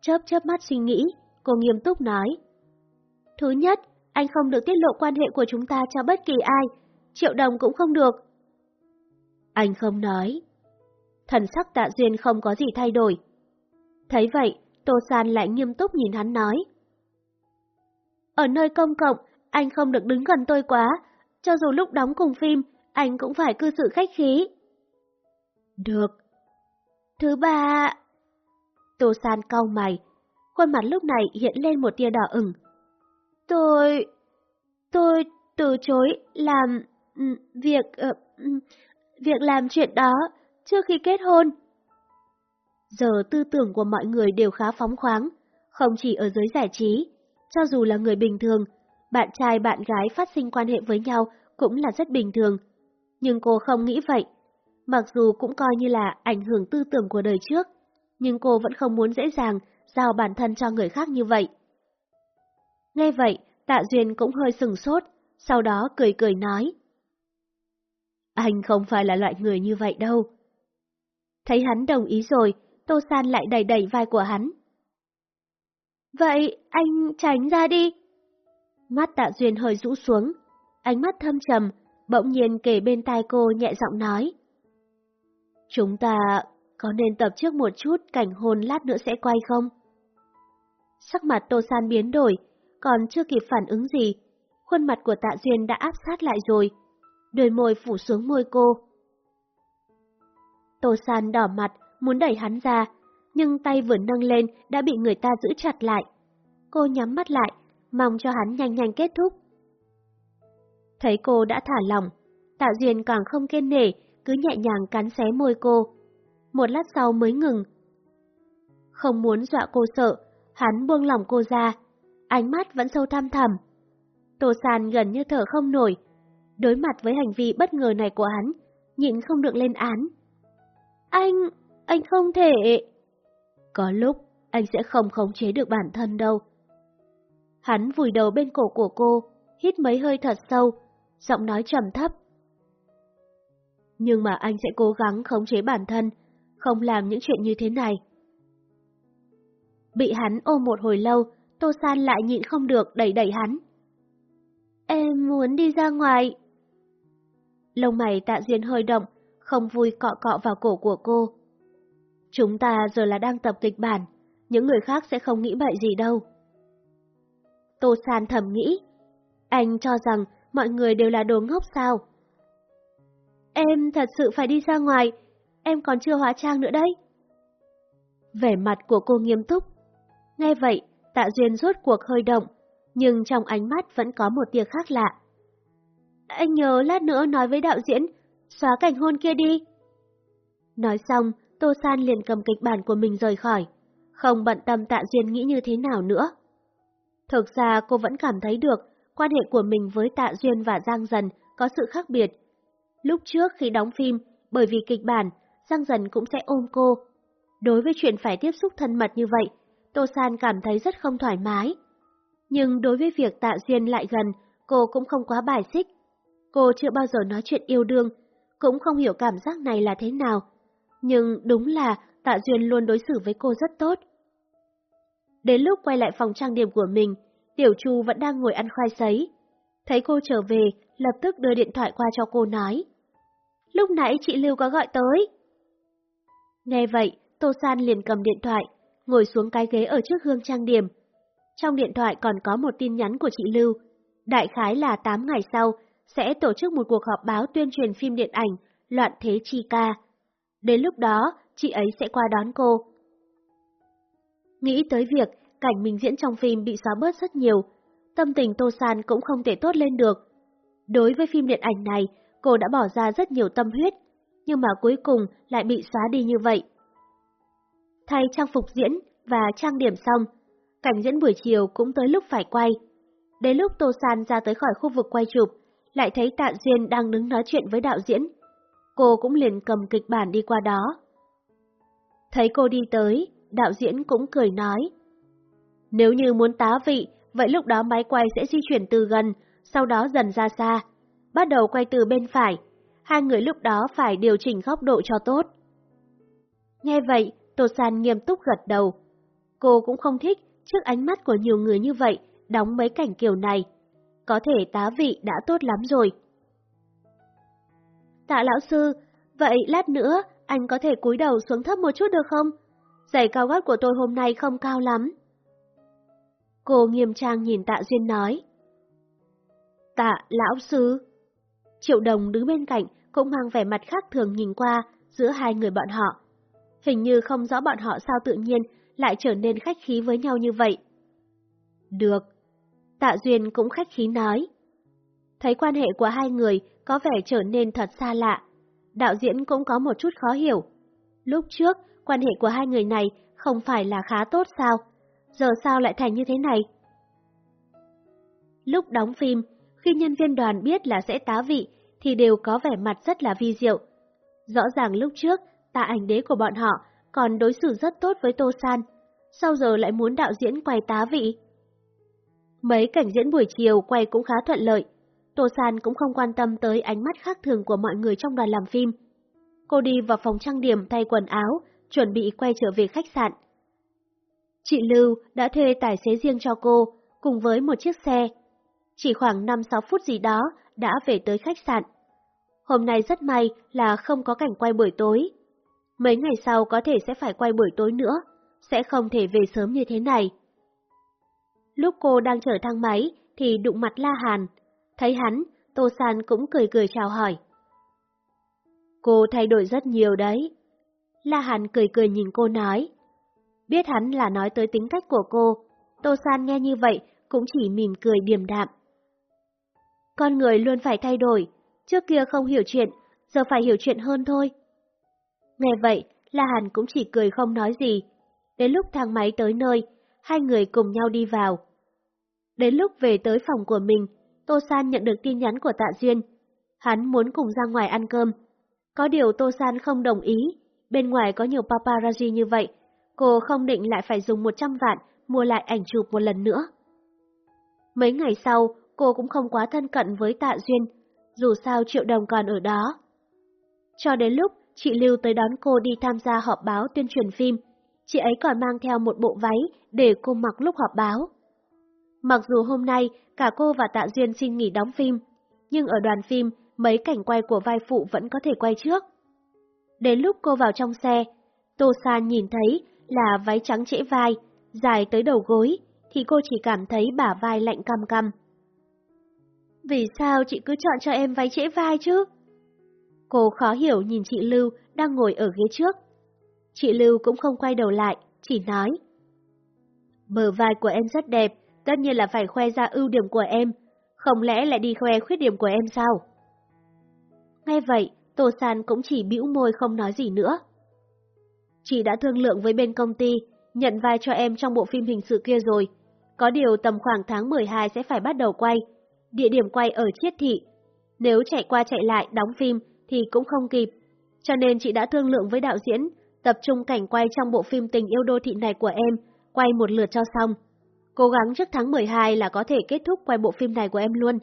Chớp chớp mắt suy nghĩ, cô nghiêm túc nói. Thứ nhất, anh không được tiết lộ quan hệ của chúng ta cho bất kỳ ai, triệu đồng cũng không được. Anh không nói. Thần sắc tạ duyên không có gì thay đổi. Thấy vậy, Tô San lại nghiêm túc nhìn hắn nói. Ở nơi công cộng, anh không được đứng gần tôi quá, cho dù lúc đóng cùng phim, anh cũng phải cư xử khách khí. Được. Thứ ba... Tô San cau mày, khuôn mặt lúc này hiện lên một tia đỏ ửng. Tôi... tôi từ chối làm... Ừ, việc... Ờ, ừ, việc làm chuyện đó trước khi kết hôn. Giờ tư tưởng của mọi người đều khá phóng khoáng, không chỉ ở giới giải trí, cho dù là người bình thường, bạn trai bạn gái phát sinh quan hệ với nhau cũng là rất bình thường. Nhưng cô không nghĩ vậy. Mặc dù cũng coi như là ảnh hưởng tư tưởng của đời trước, nhưng cô vẫn không muốn dễ dàng giao bản thân cho người khác như vậy. Nghe vậy, Tạ Duyên cũng hơi sừng sốt, sau đó cười cười nói. Anh không phải là loại người như vậy đâu. Thấy hắn đồng ý rồi, Tô San lại đẩy đẩy vai của hắn. Vậy anh tránh ra đi. Mắt tạ duyên hơi rũ xuống, ánh mắt thâm trầm, bỗng nhiên kề bên tai cô nhẹ giọng nói. Chúng ta có nên tập trước một chút cảnh hôn lát nữa sẽ quay không? Sắc mặt Tô San biến đổi, còn chưa kịp phản ứng gì, khuôn mặt của tạ duyên đã áp sát lại rồi, đôi môi phủ xuống môi cô. Tô San đỏ mặt, muốn đẩy hắn ra, nhưng tay vừa nâng lên đã bị người ta giữ chặt lại. Cô nhắm mắt lại, mong cho hắn nhanh nhanh kết thúc. Thấy cô đã thả lỏng, Tạ Duyên càng không kiên nể, cứ nhẹ nhàng cắn xé môi cô. Một lát sau mới ngừng. Không muốn dọa cô sợ, hắn buông lòng cô ra, ánh mắt vẫn sâu thăm thẳm. Tô San gần như thở không nổi. Đối mặt với hành vi bất ngờ này của hắn, nhịn không được lên án. Anh, anh không thể... Có lúc, anh sẽ không khống chế được bản thân đâu. Hắn vùi đầu bên cổ của cô, hít mấy hơi thật sâu, giọng nói trầm thấp. Nhưng mà anh sẽ cố gắng khống chế bản thân, không làm những chuyện như thế này. Bị hắn ôm một hồi lâu, Tô San lại nhịn không được đẩy đẩy hắn. Em muốn đi ra ngoài. Lông mày tạ duyên hơi động, không vui cọ cọ vào cổ của cô. Chúng ta giờ là đang tập kịch bản, những người khác sẽ không nghĩ bậy gì đâu. Tô San thầm nghĩ, anh cho rằng mọi người đều là đồ ngốc sao? Em thật sự phải đi ra ngoài, em còn chưa hóa trang nữa đấy. Vẻ mặt của cô nghiêm túc. Nghe vậy, tạ duyên rốt cuộc hơi động, nhưng trong ánh mắt vẫn có một tia khác lạ. Anh nhớ lát nữa nói với đạo diễn, xóa cảnh hôn kia đi. Nói xong, Tô San liền cầm kịch bản của mình rời khỏi, không bận tâm tạ duyên nghĩ như thế nào nữa. Thực ra cô vẫn cảm thấy được quan hệ của mình với tạ duyên và Giang Dần có sự khác biệt. Lúc trước khi đóng phim, bởi vì kịch bản, Giang Dần cũng sẽ ôm cô. Đối với chuyện phải tiếp xúc thân mật như vậy, Tô San cảm thấy rất không thoải mái. Nhưng đối với việc tạ duyên lại gần, cô cũng không quá bài xích. Cô chưa bao giờ nói chuyện yêu đương, cũng không hiểu cảm giác này là thế nào. Nhưng đúng là tạ duyên luôn đối xử với cô rất tốt. Đến lúc quay lại phòng trang điểm của mình, Tiểu Chu vẫn đang ngồi ăn khoai sấy. Thấy cô trở về, lập tức đưa điện thoại qua cho cô nói. Lúc nãy chị Lưu có gọi tới. Nghe vậy, Tô San liền cầm điện thoại, ngồi xuống cái ghế ở trước gương trang điểm. Trong điện thoại còn có một tin nhắn của chị Lưu. Đại khái là 8 ngày sau, sẽ tổ chức một cuộc họp báo tuyên truyền phim điện ảnh Loạn Thế Chi Ca. Đến lúc đó, chị ấy sẽ qua đón cô. Nghĩ tới việc cảnh mình diễn trong phim bị xóa bớt rất nhiều, tâm tình Tô San cũng không thể tốt lên được. Đối với phim điện ảnh này, cô đã bỏ ra rất nhiều tâm huyết, nhưng mà cuối cùng lại bị xóa đi như vậy. Thay trang phục diễn và trang điểm xong, cảnh diễn buổi chiều cũng tới lúc phải quay. Đến lúc Tô San ra tới khỏi khu vực quay chụp, lại thấy Tạ Duyên đang đứng nói chuyện với đạo diễn. Cô cũng liền cầm kịch bản đi qua đó. Thấy cô đi tới, đạo diễn cũng cười nói. Nếu như muốn tá vị, vậy lúc đó máy quay sẽ di chuyển từ gần, sau đó dần ra xa. Bắt đầu quay từ bên phải, hai người lúc đó phải điều chỉnh góc độ cho tốt. Nghe vậy, Tô San nghiêm túc gật đầu. Cô cũng không thích trước ánh mắt của nhiều người như vậy đóng mấy cảnh kiểu này. Có thể tá vị đã tốt lắm rồi. Tạ lão sư, vậy lát nữa anh có thể cúi đầu xuống thấp một chút được không? Giày cao gót của tôi hôm nay không cao lắm. Cô nghiêm trang nhìn tạ Duyên nói. Tạ lão sư. Triệu đồng đứng bên cạnh cũng mang vẻ mặt khác thường nhìn qua giữa hai người bọn họ. Hình như không rõ bọn họ sao tự nhiên lại trở nên khách khí với nhau như vậy. Được. Tạ Duyên cũng khách khí nói. Thấy quan hệ của hai người có vẻ trở nên thật xa lạ. Đạo diễn cũng có một chút khó hiểu. Lúc trước, quan hệ của hai người này không phải là khá tốt sao? Giờ sao lại thành như thế này? Lúc đóng phim, khi nhân viên đoàn biết là sẽ tá vị thì đều có vẻ mặt rất là vi diệu. Rõ ràng lúc trước, tạ ảnh đế của bọn họ còn đối xử rất tốt với Tô San, sau giờ lại muốn đạo diễn quay tá vị. Mấy cảnh diễn buổi chiều quay cũng khá thuận lợi, Tô San cũng không quan tâm tới ánh mắt khác thường của mọi người trong đoàn làm phim. Cô đi vào phòng trang điểm thay quần áo, chuẩn bị quay trở về khách sạn. Chị Lưu đã thuê tài xế riêng cho cô, cùng với một chiếc xe. Chỉ khoảng 5-6 phút gì đó đã về tới khách sạn. Hôm nay rất may là không có cảnh quay buổi tối. Mấy ngày sau có thể sẽ phải quay buổi tối nữa, sẽ không thể về sớm như thế này. Lúc cô đang chở thang máy thì đụng mặt La Hàn. Thấy hắn, Tô San cũng cười cười chào hỏi. Cô thay đổi rất nhiều đấy. La Hàn cười cười nhìn cô nói. Biết hắn là nói tới tính cách của cô, Tô San nghe như vậy cũng chỉ mỉm cười điềm đạm. Con người luôn phải thay đổi, trước kia không hiểu chuyện, giờ phải hiểu chuyện hơn thôi. Nghe vậy, La Hàn cũng chỉ cười không nói gì. Đến lúc thang máy tới nơi, hai người cùng nhau đi vào. Đến lúc về tới phòng của mình, Tô San nhận được tin nhắn của Tạ Duyên. Hắn muốn cùng ra ngoài ăn cơm. Có điều Tô San không đồng ý, bên ngoài có nhiều paparazzi như vậy, cô không định lại phải dùng 100 vạn mua lại ảnh chụp một lần nữa. Mấy ngày sau, cô cũng không quá thân cận với Tạ Duyên, dù sao Triệu Đồng còn ở đó. Cho đến lúc chị Lưu tới đón cô đi tham gia họp báo tuyên truyền phim, chị ấy còn mang theo một bộ váy để cô mặc lúc họp báo. Mặc dù hôm nay cả cô và Tạ Duyên xin nghỉ đóng phim, nhưng ở đoàn phim mấy cảnh quay của vai phụ vẫn có thể quay trước. Đến lúc cô vào trong xe, Tô San nhìn thấy là váy trắng trễ vai, dài tới đầu gối, thì cô chỉ cảm thấy bả vai lạnh căm căm. Vì sao chị cứ chọn cho em váy trễ vai chứ? Cô khó hiểu nhìn chị Lưu đang ngồi ở ghế trước. Chị Lưu cũng không quay đầu lại, chỉ nói. Bờ vai của em rất đẹp, tất nhiên là phải khoe ra ưu điểm của em, không lẽ lại đi khoe khuyết điểm của em sao? Nghe vậy, Tô San cũng chỉ bĩu môi không nói gì nữa. Chị đã thương lượng với bên công ty, nhận vai cho em trong bộ phim hình sự kia rồi. Có điều tầm khoảng tháng 12 sẽ phải bắt đầu quay. Địa điểm quay ở Chiết Thị. Nếu chạy qua chạy lại đóng phim thì cũng không kịp. Cho nên chị đã thương lượng với đạo diễn, tập trung cảnh quay trong bộ phim tình yêu đô thị này của em, quay một lượt cho xong. Cố gắng trước tháng 12 là có thể kết thúc quay bộ phim này của em luôn.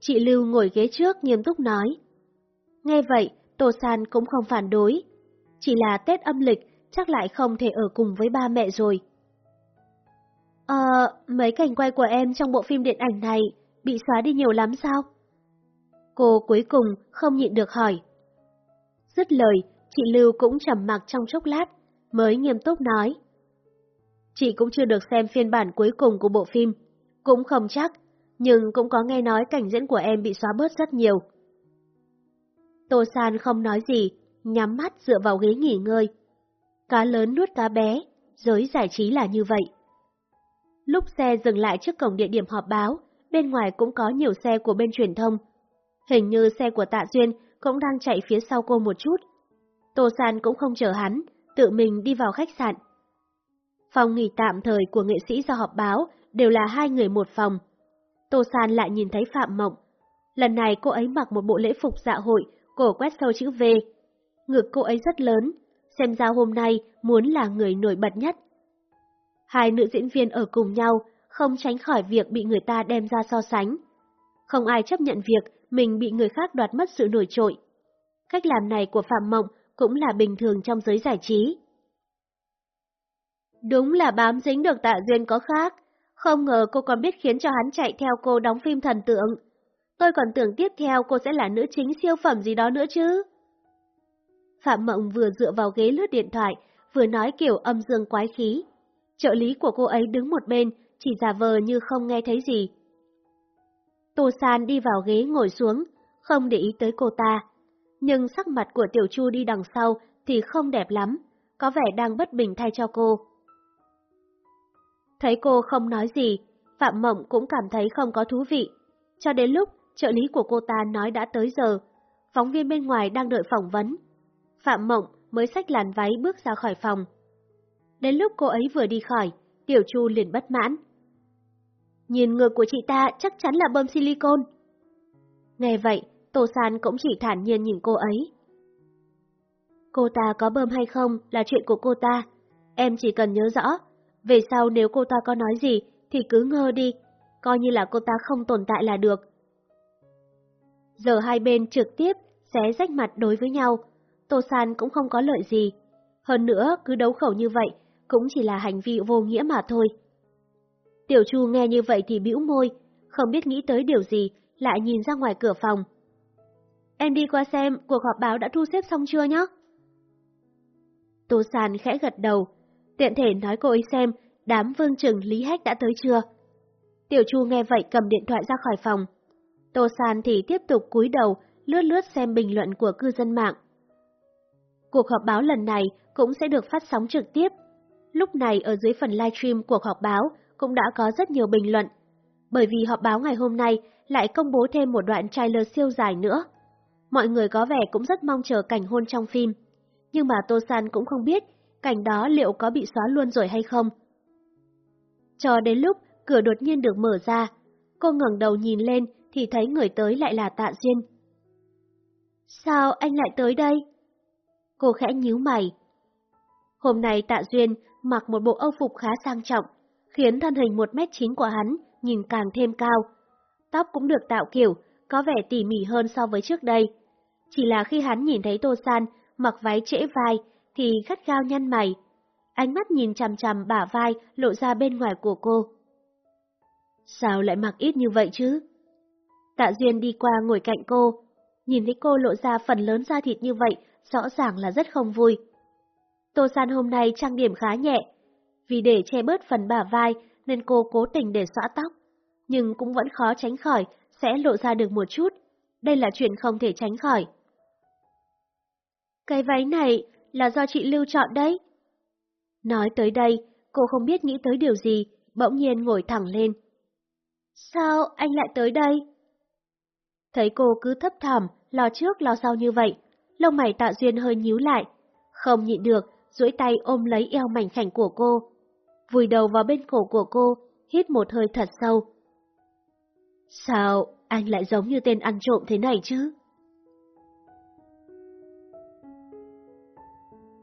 Chị Lưu ngồi ghế trước nghiêm túc nói. Nghe vậy, Tô San cũng không phản đối. Chỉ là Tết âm lịch, chắc lại không thể ở cùng với ba mẹ rồi. Ờ, mấy cảnh quay của em trong bộ phim điện ảnh này bị xóa đi nhiều lắm sao? Cô cuối cùng không nhịn được hỏi. Dứt lời, chị Lưu cũng trầm mặc trong chốc lát, mới nghiêm túc nói. Chị cũng chưa được xem phiên bản cuối cùng của bộ phim, cũng không chắc, nhưng cũng có nghe nói cảnh diễn của em bị xóa bớt rất nhiều. Tô San không nói gì, nhắm mắt dựa vào ghế nghỉ ngơi. Cá lớn nuốt cá bé, giới giải trí là như vậy. Lúc xe dừng lại trước cổng địa điểm họp báo, bên ngoài cũng có nhiều xe của bên truyền thông. Hình như xe của Tạ Duyên cũng đang chạy phía sau cô một chút. Tô San cũng không chờ hắn, tự mình đi vào khách sạn. Phòng nghỉ tạm thời của nghệ sĩ do họp báo đều là hai người một phòng. Tô San lại nhìn thấy Phạm Mộng. Lần này cô ấy mặc một bộ lễ phục dạ hội, cổ quét sâu chữ V. Ngực cô ấy rất lớn, xem ra hôm nay muốn là người nổi bật nhất. Hai nữ diễn viên ở cùng nhau, không tránh khỏi việc bị người ta đem ra so sánh. Không ai chấp nhận việc mình bị người khác đoạt mất sự nổi trội. Cách làm này của Phạm Mộng cũng là bình thường trong giới giải trí. Đúng là bám dính được tạ duyên có khác, không ngờ cô còn biết khiến cho hắn chạy theo cô đóng phim thần tượng. Tôi còn tưởng tiếp theo cô sẽ là nữ chính siêu phẩm gì đó nữa chứ. Phạm Mộng vừa dựa vào ghế lướt điện thoại, vừa nói kiểu âm dương quái khí. Trợ lý của cô ấy đứng một bên, chỉ giả vờ như không nghe thấy gì. Tô San đi vào ghế ngồi xuống, không để ý tới cô ta. Nhưng sắc mặt của Tiểu Chu đi đằng sau thì không đẹp lắm, có vẻ đang bất bình thay cho cô. Thấy cô không nói gì, Phạm Mộng cũng cảm thấy không có thú vị. Cho đến lúc trợ lý của cô ta nói đã tới giờ, phóng viên bên ngoài đang đợi phỏng vấn. Phạm Mộng mới xách làn váy bước ra khỏi phòng. Đến lúc cô ấy vừa đi khỏi, Tiểu Chu liền bất mãn. Nhìn ngực của chị ta chắc chắn là bơm silicon. Nghe vậy, Tô San cũng chỉ thản nhiên nhìn cô ấy. Cô ta có bơm hay không là chuyện của cô ta. Em chỉ cần nhớ rõ, về sau nếu cô ta có nói gì thì cứ ngơ đi, coi như là cô ta không tồn tại là được. Giờ hai bên trực tiếp xé rách mặt đối với nhau, Tô San cũng không có lợi gì. Hơn nữa, cứ đấu khẩu như vậy cũng chỉ là hành vi vô nghĩa mà thôi. Tiểu Chu nghe như vậy thì bĩu môi, không biết nghĩ tới điều gì, lại nhìn ra ngoài cửa phòng. Em đi qua xem cuộc họp báo đã thu xếp xong chưa nhé? Tô San khẽ gật đầu, tiện thể nói cô ấy xem đám vương trừng Lý Hách đã tới chưa. Tiểu Chu nghe vậy cầm điện thoại ra khỏi phòng. Tô San thì tiếp tục cúi đầu, lướt lướt xem bình luận của cư dân mạng. Cuộc họp báo lần này cũng sẽ được phát sóng trực tiếp. Lúc này ở dưới phần livestream cuộc họp báo cũng đã có rất nhiều bình luận, bởi vì họp báo ngày hôm nay lại công bố thêm một đoạn trailer siêu dài nữa. Mọi người có vẻ cũng rất mong chờ cảnh hôn trong phim, nhưng mà Tô San cũng không biết cảnh đó liệu có bị xóa luôn rồi hay không. Cho đến lúc cửa đột nhiên được mở ra, cô ngẩng đầu nhìn lên thì thấy người tới lại là Tạ Duyên. Sao anh lại tới đây? Cô khẽ nhíu mày. Hôm nay Tạ Duyên mặc một bộ âu phục khá sang trọng, khiến thân hình một mét chín của hắn nhìn càng thêm cao. Tóc cũng được tạo kiểu, có vẻ tỉ mỉ hơn so với trước đây. Chỉ là khi hắn nhìn thấy Tô San mặc váy trễ vai thì khắt gao nhăn mày. Ánh mắt nhìn chằm chằm bả vai lộ ra bên ngoài của cô. Sao lại mặc ít như vậy chứ? Tạ Duyên đi qua ngồi cạnh cô, nhìn thấy cô lộ ra phần lớn da thịt như vậy, rõ ràng là rất không vui. Tô San hôm nay trang điểm khá nhẹ, vì để che bớt phần bả vai nên cô cố tình để xõa tóc, nhưng cũng vẫn khó tránh khỏi sẽ lộ ra được một chút. Đây là chuyện không thể tránh khỏi. Cái váy này là do chị Lưu chọn đấy. Nói tới đây, cô không biết nghĩ tới điều gì, bỗng nhiên ngồi thẳng lên. Sao anh lại tới đây? Thấy cô cứ thấp thỏm, lo trước lo sau như vậy, lông mày tạ duyên hơi nhíu lại. Không nhịn được, duỗi tay ôm lấy eo mảnh khảnh của cô. Vùi đầu vào bên cổ của cô, hít một hơi thật sâu. Sao anh lại giống như tên ăn trộm thế này chứ?